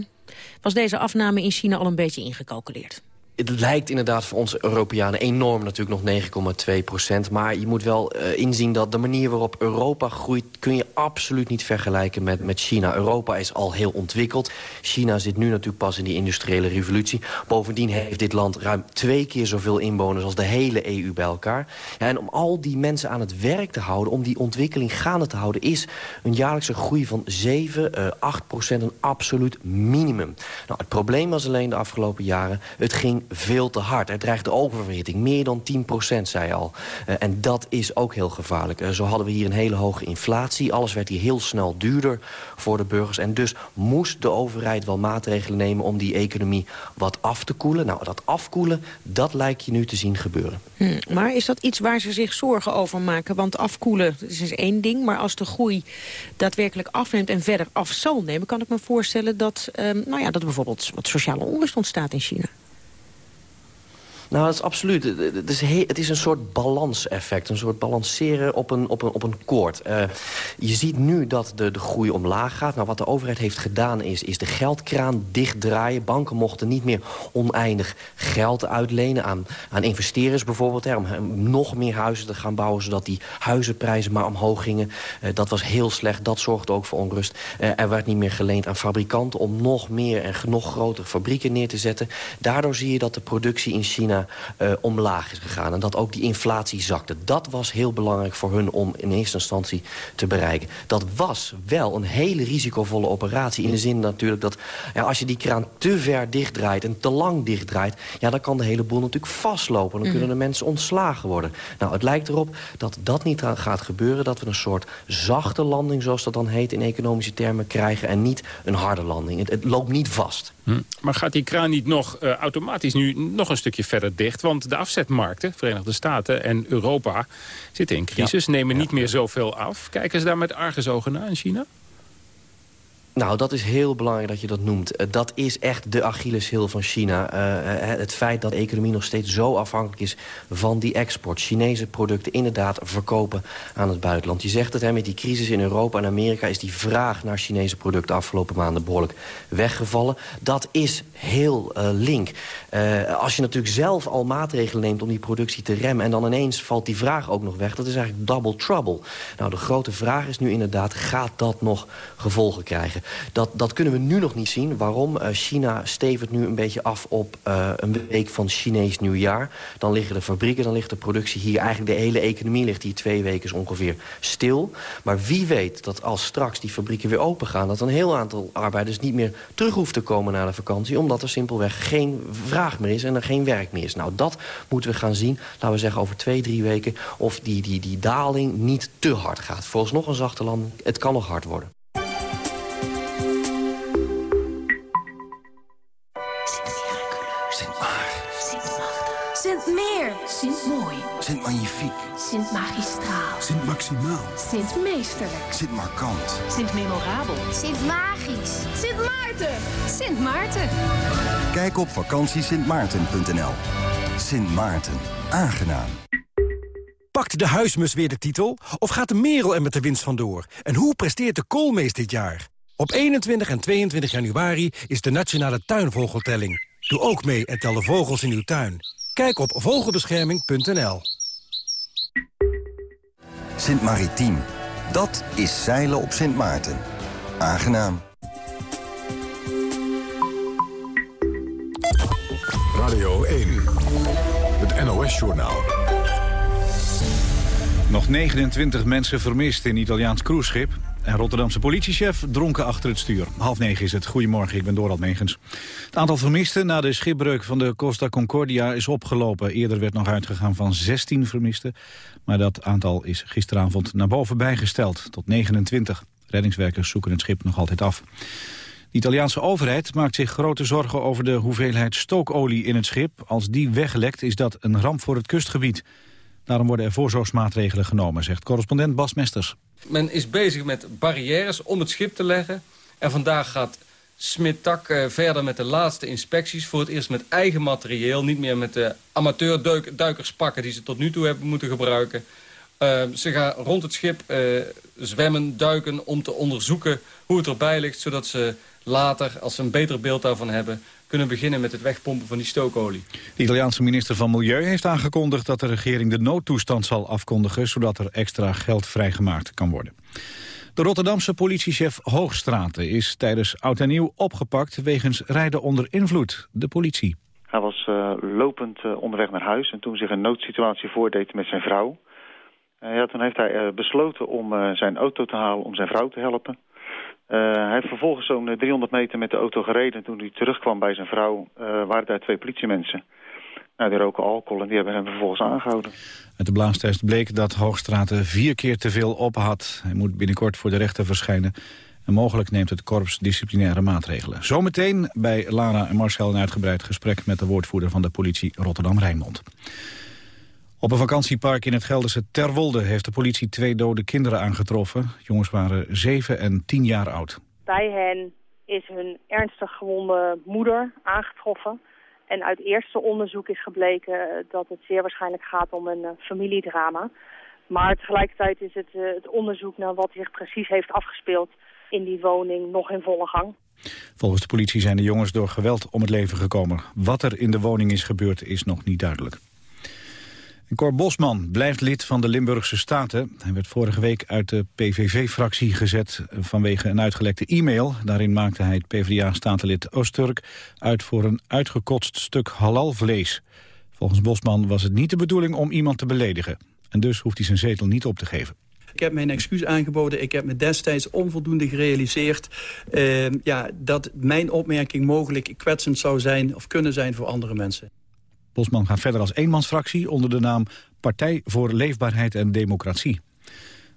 was deze afname in China al een beetje ingecalculeerd
het lijkt inderdaad voor ons Europeanen enorm natuurlijk nog 9,2 procent. Maar je moet wel uh, inzien dat de manier waarop Europa groeit... kun je absoluut niet vergelijken met, met China. Europa is al heel ontwikkeld. China zit nu natuurlijk pas in die industriële revolutie. Bovendien heeft dit land ruim twee keer zoveel inwoners... als de hele EU bij elkaar. En om al die mensen aan het werk te houden... om die ontwikkeling gaande te houden... is een jaarlijkse groei van 7, uh, 8 procent een absoluut minimum. Nou, het probleem was alleen de afgelopen jaren... het ging veel te hard. Er dreigt oververhitting, meer dan 10 procent, zei al. Uh, en dat is ook heel gevaarlijk. Uh, zo hadden we hier een hele hoge inflatie. Alles werd hier heel snel duurder voor de burgers. En dus moest de overheid wel maatregelen nemen... om die economie wat af te koelen. Nou, dat afkoelen, dat lijkt je nu te zien gebeuren.
Hm, maar is dat iets waar ze zich zorgen over maken? Want afkoelen is dus één ding, maar als de groei daadwerkelijk afneemt... en verder af zal nemen, kan ik me voorstellen dat, um, nou ja, dat bijvoorbeeld wat sociale onrust ontstaat in China.
Nou, dat is absoluut. Het is, het is een soort balanseffect. Een soort balanceren op een, op een, op een koord. Uh, je ziet nu dat de, de groei omlaag gaat. Nou, wat de overheid heeft gedaan is, is de geldkraan dichtdraaien. Banken mochten niet meer oneindig geld uitlenen aan, aan investeerders bijvoorbeeld. Hè, om nog meer huizen te gaan bouwen, zodat die huizenprijzen maar omhoog gingen. Uh, dat was heel slecht. Dat zorgde ook voor onrust. Uh, er werd niet meer geleend aan fabrikanten om nog meer en nog grotere fabrieken neer te zetten. Daardoor zie je dat de productie in China uh, omlaag is gegaan. En dat ook die inflatie zakte. Dat was heel belangrijk voor hun om in eerste instantie te bereiken. Dat was wel een hele risicovolle operatie. In de zin natuurlijk dat ja, als je die kraan te ver dichtdraait en te lang dichtdraait... Ja, dan kan de hele boel natuurlijk vastlopen. Dan kunnen de mensen ontslagen worden. Nou, het lijkt erop dat dat niet gaat gebeuren. Dat we een soort zachte landing, zoals dat dan heet in economische termen, krijgen. En niet een harde landing. Het, het loopt niet vast.
Hm. Maar gaat die kraan niet nog uh, automatisch nu nog een stukje verder verder dicht. Want de afzetmarkten, Verenigde Staten en Europa, zitten in crisis. Nemen niet meer zoveel af. Kijken ze daar met argusogen naar in China?
Nou, dat is heel belangrijk dat je dat noemt. Uh, dat is echt de Achilleshiel van China. Uh, het feit dat de economie nog steeds zo afhankelijk is van die export. Chinese producten inderdaad verkopen aan het buitenland. Je zegt het, hè, met die crisis in Europa en Amerika... is die vraag naar Chinese producten afgelopen maanden behoorlijk weggevallen. Dat is heel link. als je natuurlijk zelf al maatregelen neemt om die productie te remmen... en dan ineens valt die vraag ook nog weg, dat is eigenlijk double trouble. Nou, de grote vraag is nu inderdaad, gaat dat nog gevolgen krijgen? Dat, dat kunnen we nu nog niet zien. Waarom? Uh, China stevert nu een beetje af op uh, een week van Chinees nieuwjaar. Dan liggen de fabrieken, dan ligt de productie hier. Eigenlijk de hele economie ligt hier twee weken ongeveer stil. Maar wie weet dat als straks die fabrieken weer open gaan... dat een heel aantal arbeiders niet meer terug hoeft te komen naar de vakantie... omdat er simpelweg geen vraag meer is en er geen werk meer is. Nou, dat moeten we gaan zien, laten we zeggen over twee, drie weken... of die, die, die daling niet te hard gaat. Volgens nog een zachte landing, het kan nog hard worden.
Maximaal.
Sint Meesterlijk.
Sint Markant.
Sint Memorabel.
Sint Magisch.
Sint Maarten. Sint Maarten.
Kijk op vakantiesintmaarten.nl. Sint Maarten. Aangenaam.
Pakt de huismus weer de titel? Of gaat de merel er met de winst vandoor? En hoe presteert de koolmees dit jaar? Op 21 en 22 januari is de Nationale Tuinvogeltelling. Doe ook mee en tel de vogels in uw tuin. Kijk op vogelbescherming.nl.
Sint Maritiem. Dat is zeilen op Sint Maarten. Aangenaam.
Radio 1. Het NOS-journaal.
Nog 29 mensen vermist in een Italiaans cruiseschip. En Rotterdamse politiechef dronken achter het stuur. Half negen is het. Goedemorgen, ik ben Dorald Megens. Het aantal vermisten na de schipbreuk van de Costa Concordia is opgelopen. Eerder werd nog uitgegaan van 16 vermisten. Maar dat aantal is gisteravond naar boven bijgesteld, tot 29. Reddingswerkers zoeken het schip nog altijd af. De Italiaanse overheid maakt zich grote zorgen over de hoeveelheid stookolie in het schip. Als die weglekt is dat een ramp voor het kustgebied. Daarom worden er voorzorgsmaatregelen genomen, zegt correspondent Bas Mesters.
Men is bezig met barrières om het schip te leggen. En vandaag gaat Smit-Tak uh, verder met de laatste inspecties. Voor het eerst met eigen materieel. Niet meer met de amateurduikerspakken die ze tot nu toe hebben moeten gebruiken. Uh, ze gaan rond het schip uh, zwemmen, duiken om te onderzoeken hoe het erbij ligt. Zodat ze later, als ze een beter beeld daarvan hebben kunnen beginnen met het wegpompen van die stookolie.
De Italiaanse minister van Milieu heeft aangekondigd dat de regering de noodtoestand zal afkondigen, zodat er extra geld vrijgemaakt kan worden. De Rotterdamse politiechef Hoogstraten is tijdens Oud en Nieuw opgepakt wegens rijden onder invloed. De politie.
Hij was uh, lopend uh, onderweg naar huis en toen zich een noodsituatie voordeed met zijn vrouw. Uh, ja, toen heeft hij besloten om zijn auto te halen om zijn vrouw te helpen. Hij heeft vervolgens zo'n 300 meter met de auto gereden. Toen hij terugkwam bij zijn vrouw waren daar twee politiemensen. Nou, die roken alcohol en die hebben hem vervolgens aangehouden.
Uit de blaastest bleek dat Hoogstraten vier keer te veel op had. Hij moet binnenkort voor de rechter verschijnen. En mogelijk neemt het korps disciplinaire maatregelen. Zometeen bij Lara en Marcel een uitgebreid gesprek... met de woordvoerder van de politie Rotterdam-Rijnmond. Op een vakantiepark in het Gelderse Terwolde heeft de politie twee dode kinderen aangetroffen. Jongens waren zeven en tien jaar oud.
Bij hen is hun ernstig gewonde moeder aangetroffen. En uit eerste onderzoek is gebleken dat het zeer waarschijnlijk gaat om een uh, familiedrama. Maar tegelijkertijd is het, uh, het onderzoek naar wat zich precies heeft afgespeeld in die woning nog in volle gang.
Volgens de politie zijn de jongens door geweld om het leven gekomen. Wat er in de woning is gebeurd is nog niet duidelijk. Cor Bosman blijft lid van de Limburgse Staten. Hij werd vorige week uit de PVV-fractie gezet vanwege een uitgelekte e-mail. Daarin maakte hij het PvdA-statenlid Oosturk uit voor een uitgekotst stuk halalvlees. Volgens Bosman was het niet de bedoeling om iemand te beledigen. En dus hoeft hij zijn zetel niet op te geven.
Ik heb mijn excuus aangeboden. Ik heb me destijds onvoldoende gerealiseerd... Uh, ja, dat mijn opmerking mogelijk kwetsend zou zijn of kunnen zijn voor andere mensen.
Bosman gaat verder als eenmansfractie onder de naam Partij voor Leefbaarheid en Democratie.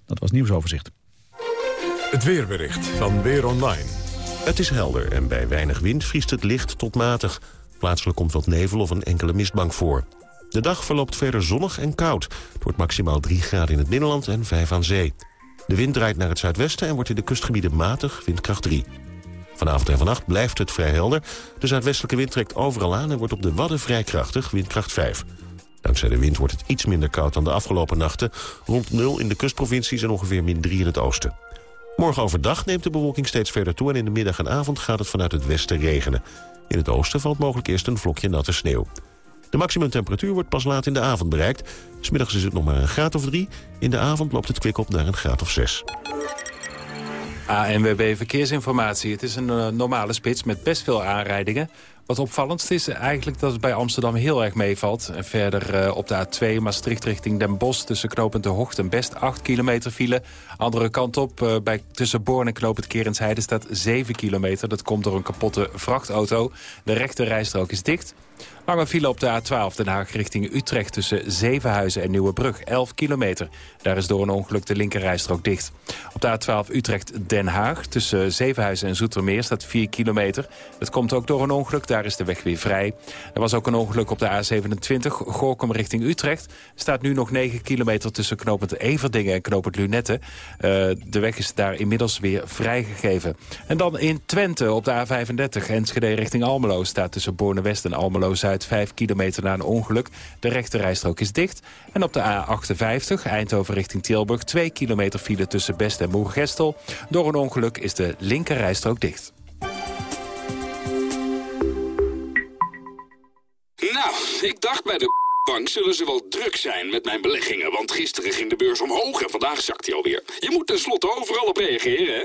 Dat was nieuwsoverzicht.
Het weerbericht van Weer Online.
Het is helder en bij weinig wind vriest het licht tot matig.
Plaatselijk komt wat nevel of een enkele mistbank voor. De dag verloopt verder zonnig en koud. Het wordt maximaal 3 graden in het binnenland en 5 aan zee. De wind draait naar het zuidwesten en wordt in de kustgebieden matig, windkracht 3. Vanavond en vannacht blijft het vrij helder. De zuidwestelijke wind trekt overal aan en wordt op de Wadden vrij krachtig, windkracht 5. Dankzij de wind wordt het iets minder koud dan de afgelopen nachten. Rond 0 in de kustprovincies en ongeveer min 3 in het oosten. Morgen overdag neemt de bewolking steeds verder toe... en in de middag en avond gaat het vanuit het westen regenen. In het oosten valt mogelijk eerst een vlokje natte sneeuw. De maximumtemperatuur wordt pas laat in de avond bereikt. Smiddags is het nog maar een graad of drie. In de avond loopt het kwik op naar een graad of zes.
ANWB Verkeersinformatie. Het is een uh, normale spits met best veel aanrijdingen. Wat opvallendst is eigenlijk dat het bij Amsterdam heel erg meevalt. En verder uh, op de A2 Maastricht richting Den Bosch... tussen knooppunt De Hocht en Best 8 kilometer file. Andere kant op, uh, bij, tussen Born en knooppunt Kerensheide staat 7 kilometer. Dat komt door een kapotte vrachtauto. De rechte rijstrook is dicht. Lange file op de A12 Den Haag richting Utrecht tussen Zevenhuizen en Nieuwebrug. 11 kilometer. Daar is door een ongeluk de linkerrijstrook dicht. Op de A12 Utrecht-Den Haag tussen Zevenhuizen en Zoetermeer staat 4 kilometer. Dat komt ook door een ongeluk. Daar is de weg weer vrij. Er was ook een ongeluk op de A27 Gorkum richting Utrecht. Staat nu nog 9 kilometer tussen knopend Everdingen en knopend Lunette. Uh, de weg is daar inmiddels weer vrijgegeven. En dan in Twente op de A35 Enschede richting Almelo staat tussen Borne-West en Almelo-Zuid 5 kilometer na een ongeluk. De rechterrijstrook is dicht. En op de A58 Eindhoven richting Tilburg 2 kilometer file tussen Best en Moergestel. Door een ongeluk is de linkerrijstrook dicht.
Nou, ik dacht bij de bank zullen ze wel druk zijn met mijn beleggingen. Want gisteren ging de beurs omhoog en vandaag zakt hij alweer. Je moet tenslotte overal op reageren, hè?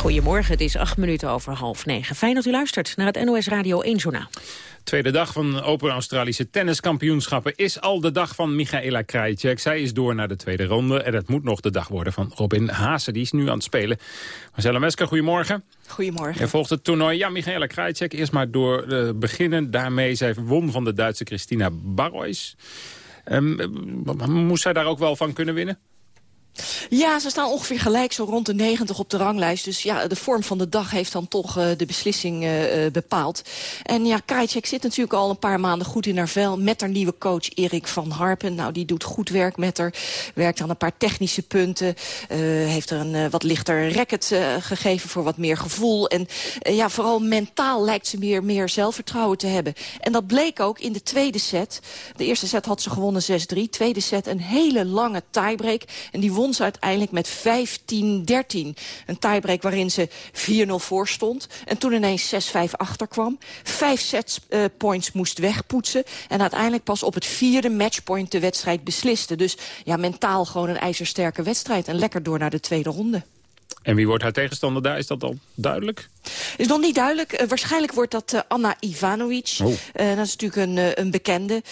Goedemorgen, het is acht minuten over half negen. Fijn dat u luistert naar het NOS Radio 1 Journaal.
Tweede dag van Open Australische tenniskampioenschappen is al de dag van Michaela Krajicek. Zij is door naar de tweede ronde en het moet nog de dag worden van Robin Haase. Die is nu aan het spelen. Marcella Mesker, goedemorgen.
Goedemorgen.
Er volgt het toernooi. Ja, Michaela Krajicek eerst maar door uh, beginnen. Daarmee zij won van de Duitse Christina Barrois. Um, moest zij daar ook wel van kunnen winnen?
Ja, ze staan ongeveer gelijk zo rond de 90 op de ranglijst. Dus ja, de vorm van de dag heeft dan toch uh, de beslissing uh, bepaald. En ja, Krajcek zit natuurlijk al een paar maanden goed in haar vel... met haar nieuwe coach Erik van Harpen. Nou, die doet goed werk met haar. Werkt aan een paar technische punten. Heeft er een wat lichter racket gegeven voor wat meer gevoel. En ja, vooral mentaal lijkt ze meer, meer zelfvertrouwen te hebben. En dat bleek ook in de tweede set. De eerste set had ze gewonnen 6-3. Tweede set een hele lange tiebreak. En die won ze uiteindelijk met 15-13. Een tiebreak waarin ze 4-0 voor stond. En toen ineens 6-5 achterkwam. Vijf sets uh, points moest wegpoetsen. En uiteindelijk pas op het vierde matchpoint de wedstrijd besliste. Dus ja, mentaal gewoon een ijzersterke wedstrijd. En lekker door naar de tweede ronde.
En wie wordt haar tegenstander daar? Is dat al duidelijk?
Is nog niet duidelijk. Uh, waarschijnlijk wordt dat uh, Anna Ivanovic.
Oh.
Uh, dat is natuurlijk een, een bekende.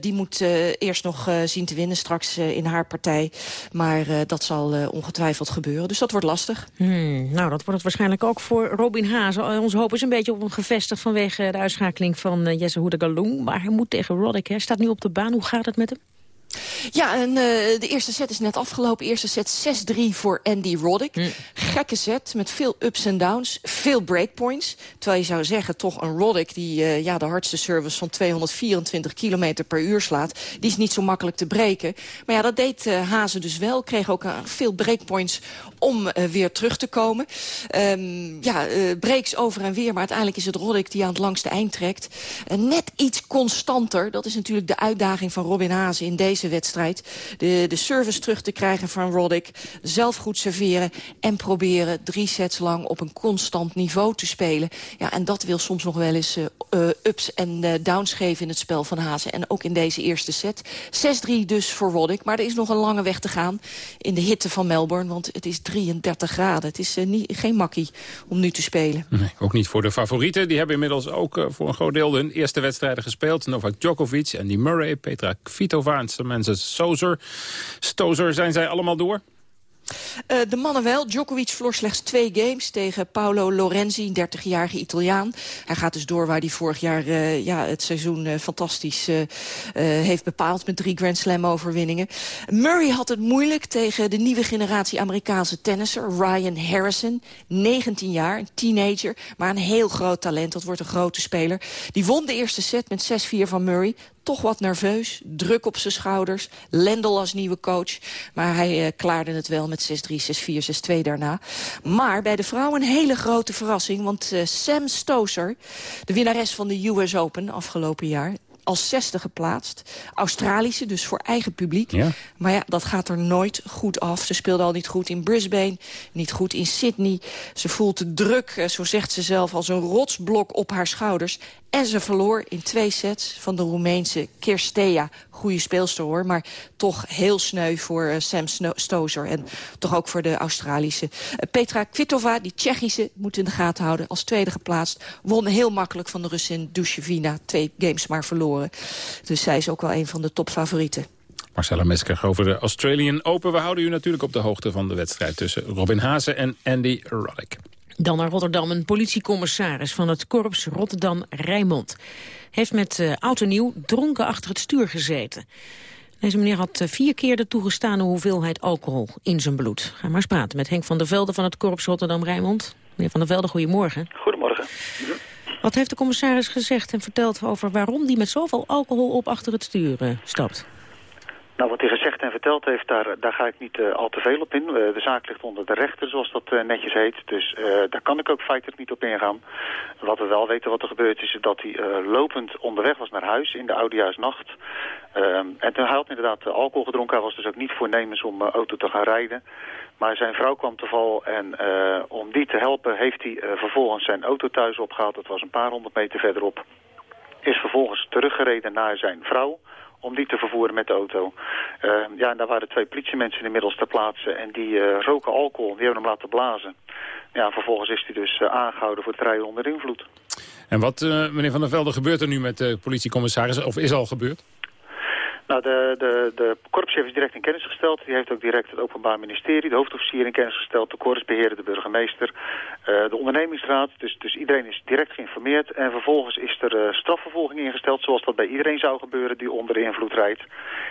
die moet eerst nog zien te winnen straks in haar partij. Maar dat zal ongetwijfeld gebeuren. Dus dat wordt lastig.
Hmm, nou, dat wordt het waarschijnlijk ook voor Robin Haase. Onze hoop is een beetje op hem gevestigd vanwege de uitschakeling van Jesse Hoedegalung. Maar hij moet tegen Roddick. Hij staat nu op de baan. Hoe gaat het met hem?
Ja, en uh, de eerste set is net afgelopen. Eerste set 6-3 voor Andy Roddick.
Hm.
Gekke set met veel ups en downs. Veel breakpoints. Terwijl je zou zeggen, toch een Roddick... die uh, ja, de hardste service van 224 km per uur slaat... die is niet zo makkelijk te breken. Maar ja, dat deed uh, Hazen dus wel. Kreeg ook veel breakpoints om weer terug te komen. Um, ja, breaks over en weer. Maar uiteindelijk is het Roddick die aan het langste eind trekt. net iets constanter. Dat is natuurlijk de uitdaging van Robin Hazen in deze wedstrijd. De, de service terug te krijgen van Roddick. Zelf goed serveren. En proberen drie sets lang op een constant niveau te spelen. Ja, en dat wil soms nog wel eens uh, ups en uh, downs geven in het spel van Hazen. En ook in deze eerste set. 6-3 dus voor Roddick. Maar er is nog een lange weg te gaan in de hitte van Melbourne. Want het is 33 graden. Het is geen makkie om nu te spelen.
Nee, ook niet voor de favorieten. Die hebben inmiddels ook voor een groot deel hun eerste wedstrijden gespeeld. Novak Djokovic, Andy Murray, Petra Kvitova en mensen Sozer. Stozer, zijn zij allemaal door?
Uh, de mannen wel. Djokovic verloor slechts twee games tegen Paolo Lorenzi, een 30-jarige Italiaan. Hij gaat dus door waar hij vorig jaar uh, ja, het seizoen uh, fantastisch heeft bepaald... met drie Grand Slam overwinningen. Murray had het moeilijk tegen de nieuwe generatie Amerikaanse tennisser... Ryan Harrison, 19 jaar, een teenager, maar een heel groot talent. Dat wordt een grote speler. Die won de eerste set met 6-4 van Murray toch wat nerveus, druk op zijn schouders. Lendl als nieuwe coach, maar hij uh, klaarde het wel met 6-3, 6-4, 6-2 daarna. Maar bij de vrouwen een hele grote verrassing, want uh, Sam Stoser, de winnares van de US Open afgelopen jaar als zesde geplaatst. Australische, dus voor eigen publiek.
Ja.
Maar ja, dat gaat er nooit goed af. Ze speelde al niet goed in Brisbane, niet goed in Sydney. Ze voelt de druk, zo zegt ze zelf, als een rotsblok op haar schouders. En ze verloor in twee sets van de Roemeense Kirstea. Goede speelster hoor, maar toch heel sneu voor uh, Sam Stozer. En toch ook voor de Australische. Uh, Petra Kvitova, die Tsjechische, moet in de gaten houden. Als tweede geplaatst. Won heel makkelijk van de Russin Dushevina. Twee games maar verloren. Dus zij is ook wel een van de topfavorieten.
Marcella Mesker over de Australian Open. We houden u natuurlijk op de hoogte van de wedstrijd tussen Robin Haase en Andy Roddick.
Dan naar Rotterdam. Een politiecommissaris van het korps Rotterdam-Rijnmond... heeft met uh, oud en nieuw dronken achter het stuur gezeten. Deze meneer had uh, vier keer de toegestane hoeveelheid alcohol in zijn bloed. Ga maar eens praten met Henk van der Velde van het korps Rotterdam-Rijnmond. Meneer van der Velde, goedemorgen.
Goedemorgen.
Wat heeft de commissaris gezegd en verteld over waarom die met zoveel alcohol op achter het stuur uh, stapt?
Nou, wat hij gezegd en verteld heeft, daar, daar ga ik niet uh, al te veel op in. Uh, de zaak ligt onder de rechter, zoals dat uh, netjes heet. Dus daar kan ik ook feitelijk niet op ingaan. Wat we wel weten wat er gebeurd is, is dat hij lopend onderweg was naar huis in de oudejaarsnacht. Ehm, en toen hij had inderdaad alcohol gedronken. Hij was dus ook niet voornemens om auto te gaan rijden. Maar zijn vrouw kwam te val en om die te helpen heeft hij vervolgens zijn auto thuis opgehaald. Dat was een paar honderd meter verderop. Is vervolgens teruggereden naar zijn vrouw om die te vervoeren met de auto. Uh, ja, en daar waren twee politiemensen inmiddels ter plaatse en die uh, roken alcohol. Die hebben hem laten blazen. Ja, vervolgens is hij dus uh, aangehouden voor het rijden onder invloed.
En wat, meneer Van der Velde, gebeurt er nu met de politiecommissaris, of is al gebeurd?
Nou, de, de, de korpschef is direct in kennis gesteld. Die heeft ook direct het Openbaar Ministerie, de hoofdofficier in kennis gesteld, de korpsbeheerder, de burgemeester, uh, de ondernemingsraad. Dus, dus iedereen is direct geïnformeerd. En vervolgens is er uh, strafvervolging ingesteld, zoals dat bij iedereen zou gebeuren die onder invloed rijdt.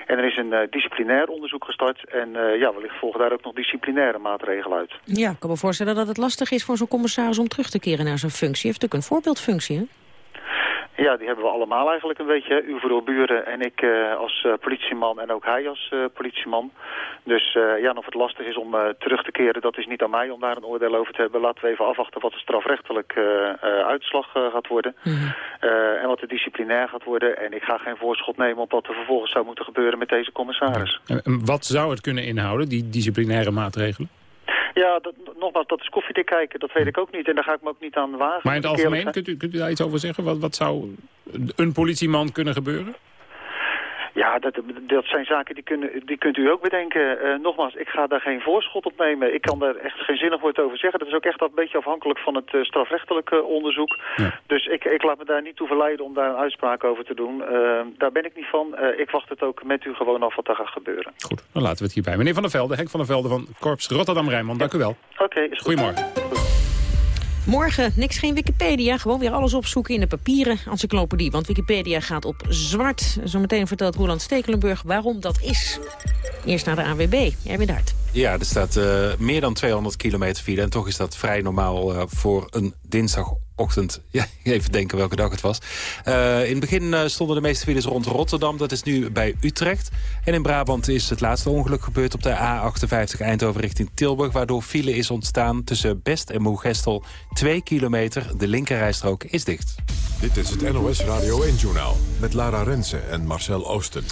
En er is een uh, disciplinair onderzoek gestart. En ja, wellicht volgen daar ook nog disciplinaire maatregelen uit.
Ja, ik kan me voorstellen dat het lastig is voor zo'n commissaris om terug te keren naar zijn functie. Heeft natuurlijk een voorbeeldfunctie, hè?
Ja, die hebben we allemaal eigenlijk een beetje. U voor uw buren en ik uh, als uh, politieman en ook hij als uh, politieman. Dus ja, of het lastig is om terug te keren, dat is niet aan mij om daar een oordeel over te hebben. Laten we even afwachten wat de strafrechtelijk uitslag gaat worden. Mm -hmm. en wat de disciplinair gaat worden. En ik ga geen voorschot nemen op wat er vervolgens zou moeten gebeuren met deze commissaris.
Wat zou het kunnen inhouden, die disciplinaire maatregelen?
Ja, dat, nogmaals, dat is koffiedik kijken. Dat weet ik ook niet. En daar ga ik me ook niet aan wagen.
Maar in het algemeen, kunt u, kunt u daar iets over zeggen? Wat, wat zou een politieman kunnen gebeuren?
Ja, dat, dat zijn zaken die, kunnen, die kunt u ook bedenken. Uh, nogmaals, ik ga daar geen voorschot op nemen. Ik kan daar echt geen zinnig woord over zeggen. Dat is ook echt een beetje afhankelijk van het uh, strafrechtelijke onderzoek. Ja. Dus ik, ik laat me daar niet toe verleiden om daar een uitspraak over te doen. Uh, daar ben ik niet van. ik wacht het ook met u gewoon af wat er gaat gebeuren.
Goed, dan laten we het hierbij. Meneer Van der Velde, Henk van der Velde van Korps Rotterdam-Rijnmond, dank u wel.
Oké, okay, is goed.
Morgen niks geen Wikipedia. Gewoon weer alles opzoeken in de papieren encyclopedie. Want Wikipedia gaat op zwart. Zometeen vertelt Roland Stekelenburg waarom dat is. Eerst naar de AWB. Erwin Hart.
Ja, er staat uh, meer dan 200 kilometer file. En toch is dat vrij normaal uh, voor een dinsdagochtend. (laughs) Ja, even denken welke dag het was. Uh, in het begin stonden de meeste files rond Rotterdam. Dat is nu bij Utrecht. En in Brabant is het laatste ongeluk gebeurd op de A58 Eindhoven richting Tilburg. Waardoor file is ontstaan tussen Best en Moegestel. Twee kilometer. De linkerrijstrook is dicht.
Dit is het NOS Radio 1-journaal. Met Lara Rensen en Marcel Oosten.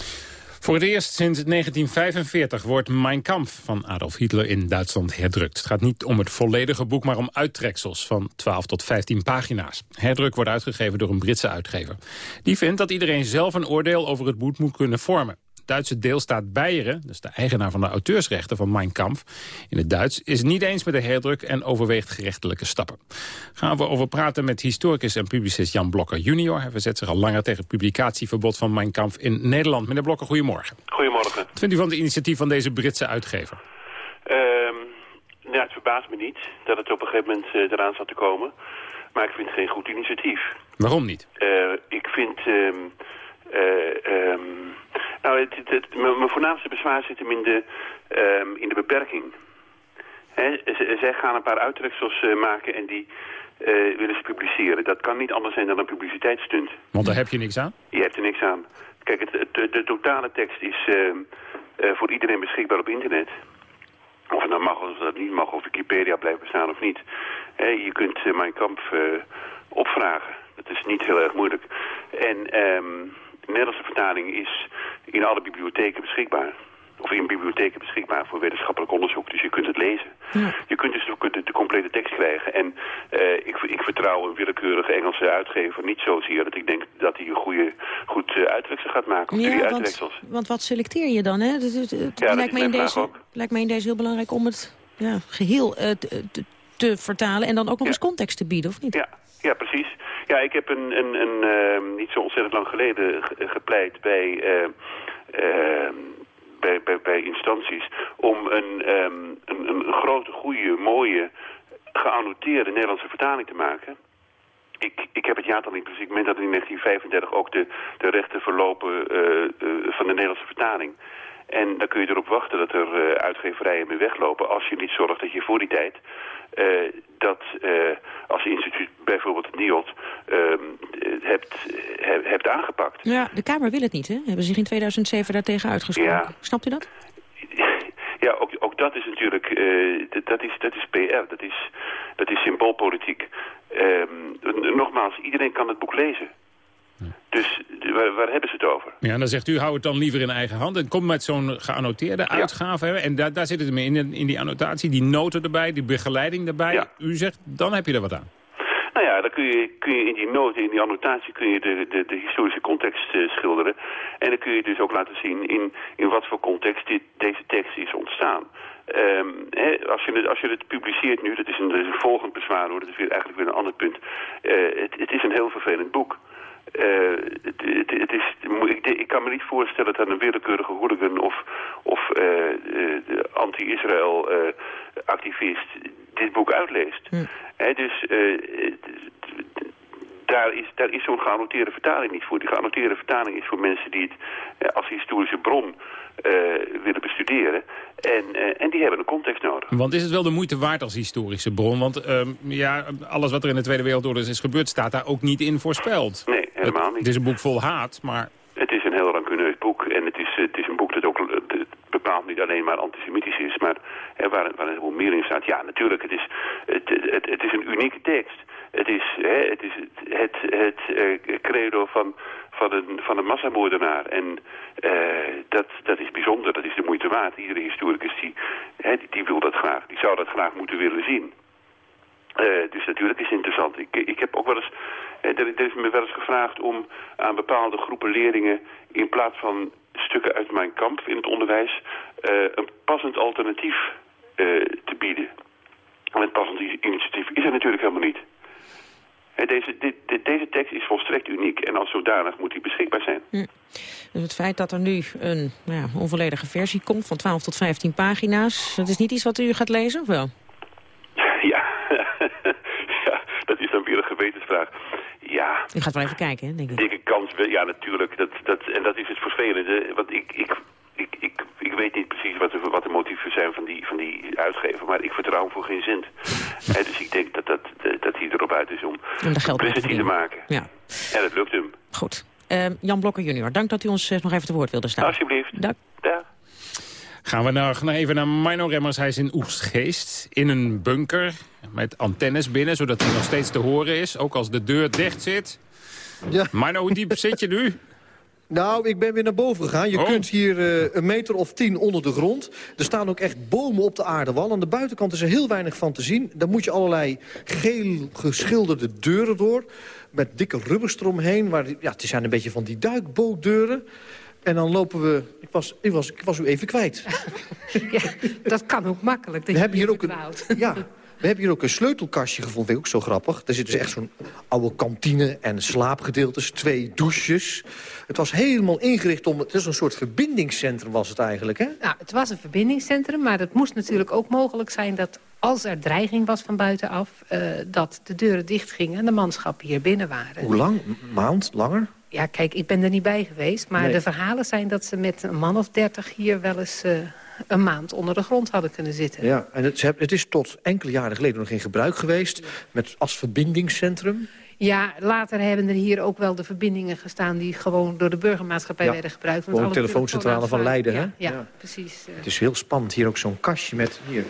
Voor het eerst sinds 1945 wordt Mein Kampf van Adolf Hitler in Duitsland herdrukt. Het gaat niet om het volledige boek, maar om uittreksels van 12 tot 15 pagina's. Herdruk wordt uitgegeven door een Britse uitgever. Die vindt dat iedereen zelf een oordeel over het boek moet kunnen vormen. Duitse deelstaat Beieren, dus de eigenaar van de auteursrechten van Mein Kampf in het Duits, is niet eens met de herdruk en overweegt gerechtelijke stappen. Gaan we over praten met historicus en publicist Jan Blokker junior. Hij verzet zich al langer tegen het publicatieverbod van Mein Kampf in Nederland. Meneer Blokker, goedemorgen.
Goedemorgen.
Wat vindt u van het initiatief van deze Britse uitgever?
Um, ja, het verbaast me niet dat het op een gegeven moment uh, eraan zat te komen. Maar ik vind het geen goed initiatief.
Waarom niet?
Uh, ik vind... Um, uh, um, nou, het, het, het, mijn voornaamste bezwaar zit hem in de, um, in de beperking. He, zij gaan een paar uittreksels uh, maken en die uh, willen ze publiceren. Dat kan niet anders zijn dan een publiciteitsstunt.
Want daar heb je niks aan?
Je hebt er niks aan. Kijk, het, de, de totale tekst is uh, voor iedereen beschikbaar op internet. Of het nou mag of dat niet mag, of Wikipedia blijft bestaan of niet. He, je kunt Mijn Kamp opvragen. Dat is niet heel erg moeilijk. En... Um, de Nederlandse vertaling is in alle bibliotheken beschikbaar. Of in bibliotheken beschikbaar voor wetenschappelijk onderzoek. Dus je kunt het lezen. Ja. Je kunt dus de, de, de, complete tekst krijgen. En uh, ik, ik, vertrouw een willekeurige Engelse uitgever niet zozeer dat ik denk dat hij een goede, goed uh, uittreksel gaat maken.
Ja, die want, want, wat selecteer je dan? Hè? Ja, lijkt, mij in deze, lijkt mij in deze heel belangrijk om het ja, geheel uh, te, te, vertalen en dan ook nog eens context te bieden, of niet?
Ja, ja precies. Ja, ik heb een, een, een uh, niet zo ontzettend lang geleden gepleit bij, uh, uh, bij, bij, instanties om een, um, een, een grote, goede, mooie, geannoteerde Nederlandse vertaling te maken. Ik, ik heb het jaartal niet precies. Ik meen dat in 1935 ook de, de rechten verlopen van de Nederlandse vertaling. En dan kun je erop wachten dat er uh, uitgeverijen mee weglopen... als je niet zorgt dat je voor die tijd uh, dat uh, als instituut bijvoorbeeld het NIOD ehm, hebt, he, hebt aangepakt.
Ja, de Kamer wil het niet, hè? Hebben zich in 2007 daartegen uitgesproken. Ja. Snapt u dat? (laughs)
Ja, ook, ook dat is natuurlijk, dat, is, dat is PR, dat is, dat is symboolpolitiek. Um, nogmaals, iedereen kan het boek lezen. Dus waar, waar, hebben ze het over?
Ja, dan zegt u, hou het dan liever in eigen hand. En kom met zo'n geannoteerde uitgave. En daar, daar zit het mee in, in die annotatie, die noten erbij, die begeleiding erbij. Ja. U zegt, dan heb je er wat aan.
Nou ja, dan kun je, kun je in die noten, in die annotatie kun je de, de, de historische context uh, schilderen. En dan kun je dus ook laten zien in, in wat voor context dit, deze tekst is ontstaan. Um, als, je het, als je het publiceert nu, dat is een, dat is een volgend bezwaar hoor, dat is weer, eigenlijk weer een ander punt. Uh, het, het is een heel vervelend boek. Uh, het, het, het, is, ik, ik, kan me niet voorstellen dat een willekeurige hooligan of, of uh, uh, anti-Israël activist dit boek uitleest. Hm. He, dus daar is, daar is zo'n geannoteerde vertaling niet voor. Die geannoteerde vertaling is voor mensen die het als historische bron willen bestuderen. En, uh, en die hebben een context nodig.
Want is het wel de moeite waard als historische bron? Want uh, ja, alles wat er in de Tweede Wereldoorlog is gebeurd... staat daar ook niet in voorspeld.
Nee, helemaal niet.
Het is een boek vol haat, maar...
Het is een heel rancuneus boek. En het is, het is een boek dat ook bepaald niet alleen maar antisemitisch is... maar hè, waar, waar er helemaal meer in staat. Ja, natuurlijk, het is, het, het, het is een unieke tekst. Het is hè, het, is het, het, het uh, credo van, van, een, van een massamoordenaar. En uh, dat, dat is bijzonder, dat is de moeite waard. Iedere historicus die, hè, die, die, wil dat graag, die zou dat graag moeten willen zien. Uh, dus natuurlijk is het interessant. Ik, ik heb ook wel eens, er, er is me wel eens gevraagd om aan bepaalde groepen leerlingen in plaats van stukken uit mijn kamp in het onderwijs een passend alternatief te bieden. En het passend initiatief is er natuurlijk helemaal niet. Deze, dit, deze tekst is volstrekt uniek en als zodanig moet die beschikbaar zijn. Hm.
Dus het feit dat er nu een nou ja, onvolledige versie komt van 12 tot 15 pagina's... dat is niet iets wat u gaat lezen, of wel? (laughs)
Ja, (laughs) ja dat is dan weer een gewetensvraag. Ja.
U gaat wel even kijken, hè, denk ik.
Dikke kans, ja natuurlijk. Dat, dat, en dat is het vervelende. Want ik, ik, ik, ik, ik weet niet precies wat de, wat de motieven zijn van die, van die uitgever. Maar ik vertrouw hem voor geen zin. (laughs) dus ik denk dat, dat, dat hij erop uit is om een presentatie te maken.
Ja.
En dat lukt hem.
Goed. Uh, Jan Blokker junior, dank dat u ons uh, nog even te woord wilde staan.
Alsjeblieft.
Dank.
Ja.
Gaan we nog even naar Mino Remmers. Hij is in Oestgeest, in een bunker met antennes binnen... zodat hij nog steeds te horen is, ook als de deur dicht zit. Ja. Mino, hoe diep zit je nu? (laughs)
Nou, ik ben weer naar boven gegaan. Je oh. kunt hier uh, een meter of tien onder de grond. Er staan ook echt bomen op de aardewal. Aan de buitenkant is er heel weinig van te zien. Daar moet je allerlei geel geschilderde deuren door. Met dikke rubbers eromheen. Waar, ja, het zijn een beetje van die duikbootdeuren. En dan lopen we... Ik was, ik was, ik was u even kwijt. (laughs)
ja, dat kan ook makkelijk. Dat we hebben hier ook een, (laughs)
ja, we hebben hier ook een sleutelkastje gevonden, vind ik ook zo grappig. Er zit dus echt zo'n oude kantine en slaapgedeeltes, twee douches. Het was helemaal ingericht om... Het is een soort verbindingscentrum was het eigenlijk, hè?
Nou, het was een verbindingscentrum, maar het moest natuurlijk ook mogelijk zijn... dat als er dreiging was van buitenaf, uh, dat de deuren dichtgingen... en de manschappen hier binnen waren.
Hoe lang? maand? Langer?
Ja, kijk, ik ben er niet bij geweest. Maar de verhalen zijn dat ze met een man of dertig hier wel eens... Uh, een maand onder de grond hadden kunnen zitten.
Ja, en het, het is tot enkele jaren geleden nog in gebruik geweest... Met, als verbindingscentrum.
Ja, later hebben er hier ook wel de verbindingen gestaan... die gewoon door de burgermaatschappij werden gebruikt.
Gewoon de telefooncentrale van Leiden, hè?
Ja, precies.
Het is heel spannend. Hier ook zo'n kastje met... Hier.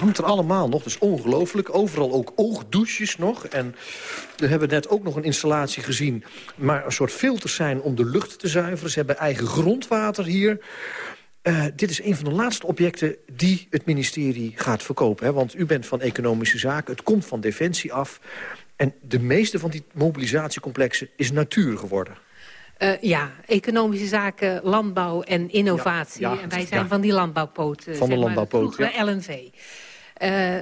Het hangt er allemaal nog, dus ongelooflijk. Overal ook oogdouches nog. En we hebben net ook nog een installatie gezien... maar een soort filters zijn om de lucht te zuiveren. Ze hebben eigen grondwater hier. Uh, dit is een van de laatste objecten die het ministerie gaat verkopen. Hè? Want u bent van economische zaken, het komt van defensie af. En de meeste van die mobilisatiecomplexen is natuur geworden.
Uh, ja, economische zaken, landbouw en innovatie. Ja, ja, en wij zijn van die landbouwpoot.
Van de landbouwpoot,
ja. LNV. Uh,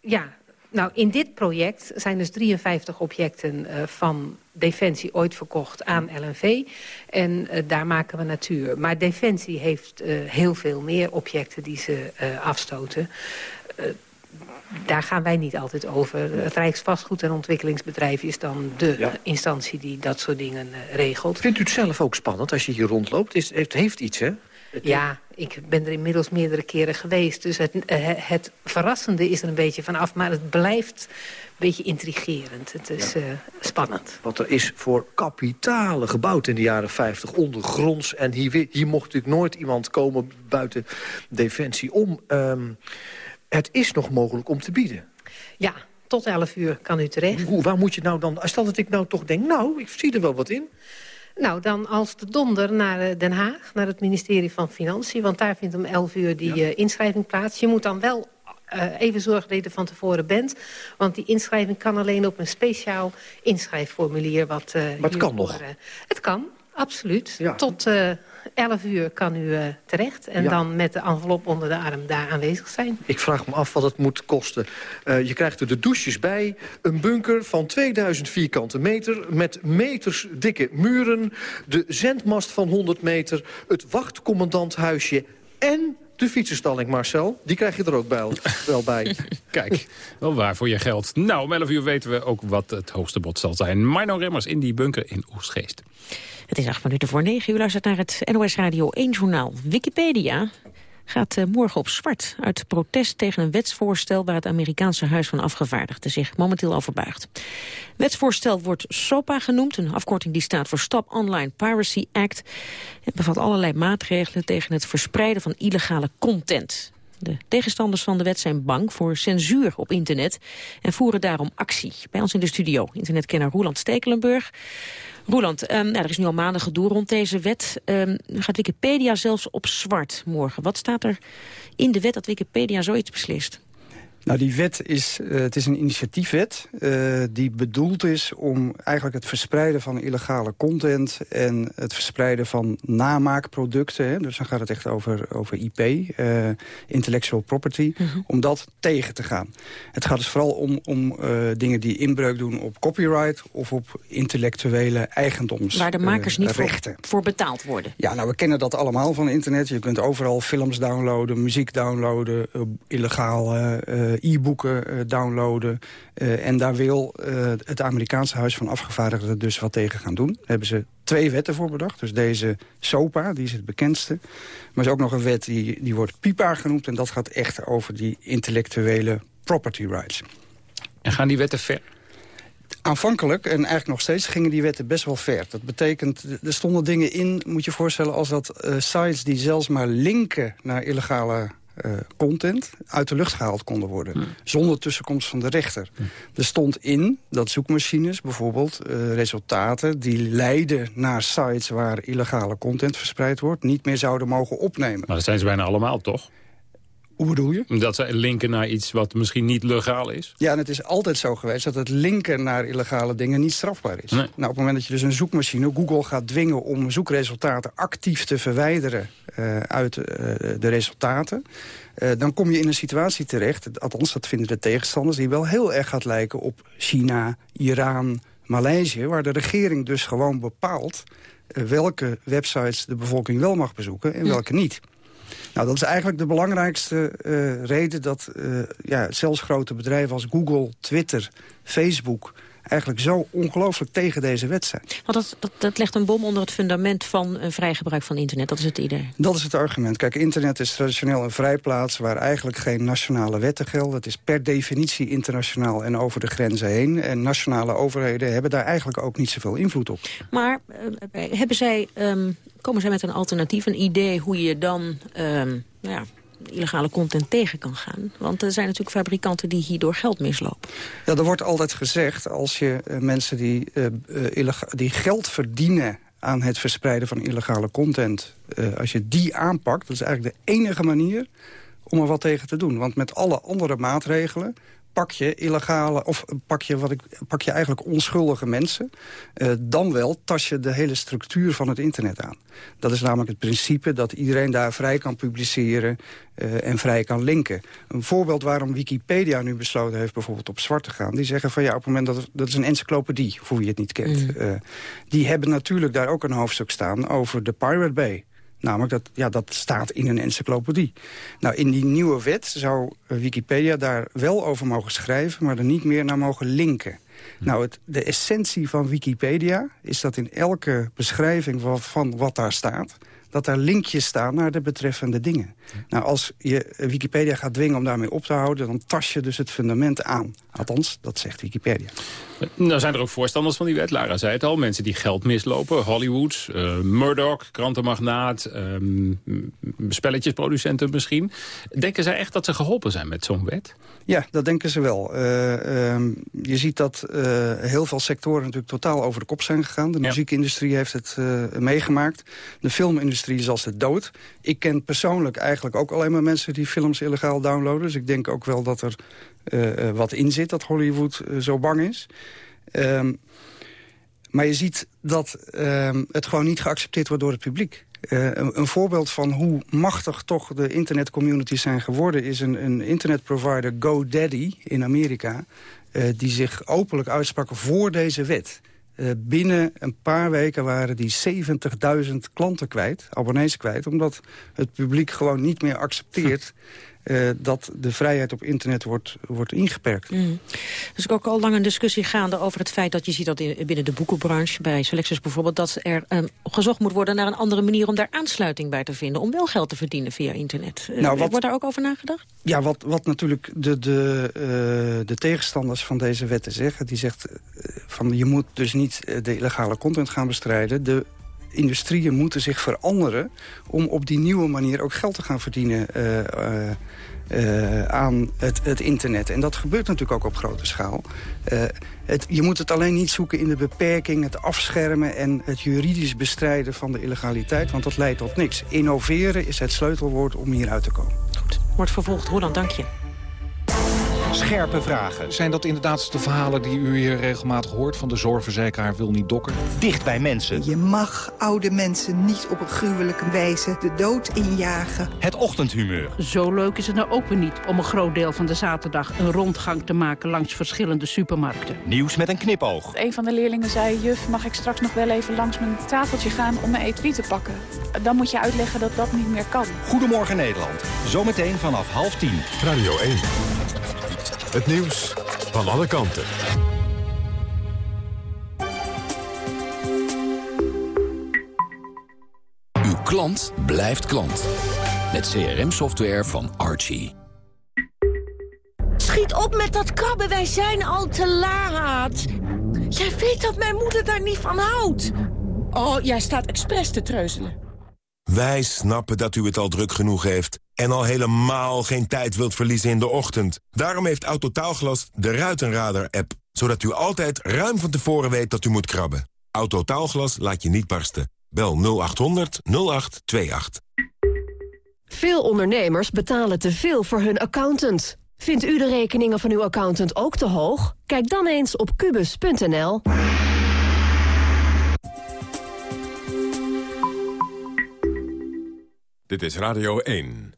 ja, nou, in dit project zijn dus 53 objecten uh, van Defensie ooit verkocht aan LNV. En uh, daar maken we natuur. Maar Defensie heeft heel veel meer objecten die ze afstoten daar gaan wij niet altijd over. Het Rijksvastgoed en Ontwikkelingsbedrijf is dan de instantie die dat soort dingen regelt.
Vindt u het zelf ook spannend als je hier rondloopt? Het heeft, heeft iets, hè?
Ja, ik ben er inmiddels meerdere keren geweest. Dus het, eh, het verrassende is er een beetje vanaf. Maar het blijft een beetje intrigerend. Het is uh, spannend.
Want er is voor kapitalen gebouwd in de jaren 50 ondergronds. En hier, hier mocht natuurlijk nooit iemand komen buiten Defensie om. Um, het is nog mogelijk om te bieden.
Ja, tot 11 uur kan u terecht.
Hoe, waar moet je nou dan... Stel dat ik nou toch denk, nou, ik zie er wel wat in.
Nou, dan als de donder naar eh, Den Haag, naar het ministerie van Financiën. Want daar vindt om 11 uur die ja. uh, inschrijving plaats. Je moet dan wel uh, even zorgen dat je er van tevoren bent. Want die inschrijving kan alleen op een speciaal inschrijfformulier. Wat, uh,
maar het kan nog?
het kan, absoluut. Ja. Tot 11 uur kan u uh, terecht. En dan met de envelop onder de arm daar aanwezig zijn.
Ik vraag me af wat het moet kosten. Uh, je krijgt er de douches bij. Een bunker van 2000 vierkante meter. Met meters dikke muren. De zendmast van 100 meter. Het wachtcommandanthuisje. En de fietsenstalling, Marcel. Die krijg je er ook bij, wel bij. (laughs)
Kijk, wel waar voor je geld. Nou, om 11 uur weten we ook wat het hoogste bod zal zijn. Mino Remmers in die bunker in Oestgeest.
Het is acht minuten voor negen. U luistert naar het NOS Radio 1 journaal. Wikipedia gaat uh, morgen op zwart uit protest tegen een wetsvoorstel waar het Amerikaanse Huis van Afgevaardigden zich momenteel over buigt. Wetsvoorstel wordt SOPA genoemd, een afkorting die staat voor Stop Online Piracy Act. Het bevat allerlei maatregelen tegen het verspreiden van illegale content. De tegenstanders van de wet zijn bang voor censuur op internet en voeren daarom actie. Bij ons in de studio internetkenner Roland Stekelenburg. Roland, um, nou, er is nu al maanden gedoe rond deze wet. Um, gaat Wikipedia zelfs op zwart morgen. Wat staat er in de wet dat Wikipedia zoiets beslist?
Nou, die wet is, uh, het is een initiatiefwet uh, die bedoeld is om eigenlijk het verspreiden van illegale content en het verspreiden van namaakproducten, hè, dus dan gaat het echt over, over IP, uh, intellectual property, -hmm. om dat tegen te gaan. Het gaat dus vooral om, om dingen die inbreuk doen op copyright of op intellectuele eigendoms.
Waar de makers niet voor, voor betaald worden.
Ja, nou, we kennen dat allemaal van internet. Je kunt overal films downloaden, muziek downloaden, illegale e-boeken uh, downloaden. Uh, en daar wil het Amerikaanse Huis van Afgevaardigden dus wat tegen gaan doen. Daar hebben ze twee wetten voor bedacht. Dus deze SOPA, die is het bekendste. Maar er is ook nog een wet die, die wordt PIPA genoemd. En dat gaat echt over die intellectuele property rights.
En gaan die wetten ver?
Aanvankelijk, en eigenlijk nog steeds, gingen die wetten best wel ver. Dat betekent, er stonden dingen in, moet je voorstellen... als dat uh, sites die zelfs maar linken naar illegale content uit de lucht gehaald konden worden. Hmm. Zonder tussenkomst van de rechter. Hmm. Er stond in dat zoekmachines bijvoorbeeld uh, resultaten... die leiden naar sites waar illegale content verspreid wordt... niet meer zouden mogen opnemen.
Maar dat zijn ze bijna allemaal, toch?
Hoe bedoel je?
Dat ze linken naar iets wat misschien niet legaal is?
Ja, en het is altijd zo geweest dat het linken naar illegale dingen niet strafbaar is. Nee. Nou, op het moment dat je dus een zoekmachine, Google gaat dwingen om zoekresultaten actief te verwijderen uh, uit uh, de resultaten... Uh, dan kom je in een situatie terecht, althans dat vinden de tegenstanders... die wel heel erg gaat lijken op China, Iran, Maleisië... waar de regering dus gewoon bepaalt welke websites de bevolking wel mag bezoeken en welke niet. Nou, dat is eigenlijk de belangrijkste uh, reden dat uh, ja, zelfs grote bedrijven als Google, Twitter, Facebook eigenlijk zo ongelooflijk tegen deze wet zijn.
Want dat, dat, dat, legt een bom onder het fundament van een vrij gebruik van internet. Dat is het idee.
Dat is het argument. Kijk, internet is traditioneel een vrijplaats... waar eigenlijk geen nationale wetten gelden. Het is per definitie internationaal en over de grenzen heen. En nationale overheden hebben daar eigenlijk ook niet zoveel invloed op.
Maar uh, hebben zij, um, komen zij met een alternatief, een idee... hoe je dan um, nou ja, illegale content tegen kan gaan. Want er zijn natuurlijk fabrikanten die hierdoor geld mislopen.
Ja, er wordt altijd gezegd, als je uh, mensen die, uh, uh, die geld verdienen aan het verspreiden van illegale content... als je die aanpakt, dat is eigenlijk de enige manier om er wat tegen te doen. Want met alle andere maatregelen pak je illegale, of pak je, wat ik, pak je eigenlijk onschuldige mensen. Uh, dan wel tas je de hele structuur van het internet aan. Dat is namelijk het principe dat iedereen daar vrij kan publiceren uh, en vrij kan linken. Een voorbeeld waarom Wikipedia nu besloten heeft bijvoorbeeld op zwart te gaan. Die zeggen van ja, op het moment dat dat is een encyclopedie, voor wie het niet kent. Mm. Uh, die hebben natuurlijk daar ook een hoofdstuk staan over de Pirate Bay. Namelijk, dat, ja, dat staat in een encyclopedie. Nou, in die nieuwe wet zou Wikipedia daar wel over mogen schrijven... maar er niet meer naar mogen linken. Hm. Nou, het, de essentie van Wikipedia is dat in elke beschrijving van, van wat daar staat dat daar linkjes staan naar de betreffende dingen. Nou, als je Wikipedia gaat dwingen om daarmee op te houden... dan tas je dus het fundament aan. Althans, dat zegt Wikipedia.
Nou zijn er ook voorstanders van die wet. Lara zei het al, mensen die geld mislopen. Hollywood, uh, Murdoch, krantenmagnaat, uh, spelletjesproducenten misschien. Denken zij echt dat ze geholpen zijn met zo'n wet?
Ja, dat denken ze wel. Uh, je ziet dat uh, heel veel sectoren natuurlijk totaal over de kop zijn gegaan. De ja. muziekindustrie heeft het meegemaakt. De filmindustrie is als de dood. Ik ken persoonlijk eigenlijk ook alleen maar mensen die films illegaal downloaden. Dus ik denk ook wel dat er wat in zit dat Hollywood zo bang is. Um, maar je ziet dat um, het gewoon niet geaccepteerd wordt door het publiek. Een, voorbeeld van hoe machtig toch de internetcommunities zijn geworden... is een, een internetprovider GoDaddy in Amerika... Die zich openlijk uitsprak voor deze wet. Binnen een paar weken waren die 70.000 klanten kwijt, abonnees kwijt... omdat het publiek gewoon niet meer accepteert... (laughs) Uh, dat de vrijheid op internet wordt, wordt ingeperkt.
Mm. Er is ook al lang een discussie gaande over het feit dat je ziet dat in, binnen de boekenbranche, bij Selectus bijvoorbeeld, dat er um, gezocht moet worden naar een andere manier om daar aansluiting bij te vinden, om wel geld te verdienen via internet. Uh, nou, wat, wordt daar ook over nagedacht?
Ja, wat, wat natuurlijk de, de, uh, de tegenstanders van deze wetten zeggen, die zegt van je moet dus niet de illegale content gaan bestrijden. De industrieën moeten zich veranderen... om op die nieuwe manier ook geld te gaan verdienen uh, uh, uh, aan het, het, internet. En dat gebeurt natuurlijk ook op grote schaal. Het, je moet het alleen niet zoeken in de beperking, het afschermen... en het juridisch bestrijden van de illegaliteit, want dat leidt tot niks. Innoveren is het sleutelwoord om hier uit te komen.
Goed, wordt vervolgd. Roland, dank je.
Scherpe vragen.
Zijn dat inderdaad de verhalen die u hier regelmatig hoort... van de zorgverzekeraar wil niet dokken?
Dicht bij mensen.
Je mag oude mensen niet op een gruwelijke wijze de dood injagen.
Het ochtendhumeur.
Zo leuk is het nou ook weer niet om een groot deel van de zaterdag... een rondgang te maken langs verschillende supermarkten.
Nieuws met een knipoog.
Een van de leerlingen zei... juf, mag ik straks nog wel even langs mijn tafeltje gaan om mijn etui te pakken? Dan moet je uitleggen dat dat niet meer kan.
Goedemorgen Nederland. Zometeen vanaf half tien.
Radio 1. Het nieuws van alle kanten.
Uw klant blijft klant. Met CRM-software van Archie.
Schiet op met dat krabben, wij zijn al te laat. Jij weet dat mijn moeder daar niet van houdt. Oh, jij staat expres te treuzelen.
Wij snappen dat u het al druk genoeg heeft... en al helemaal geen tijd wilt verliezen in de ochtend. Daarom heeft Autotaalglas de Ruitenradar-app... zodat u altijd ruim van tevoren weet dat u moet krabben. Autotaalglas laat je niet barsten. Bel 0800 0828.
Veel ondernemers betalen te veel voor hun accountant. Vindt u de rekeningen van uw accountant ook te hoog? Kijk dan eens op kubus.nl.
Dit is Radio 1.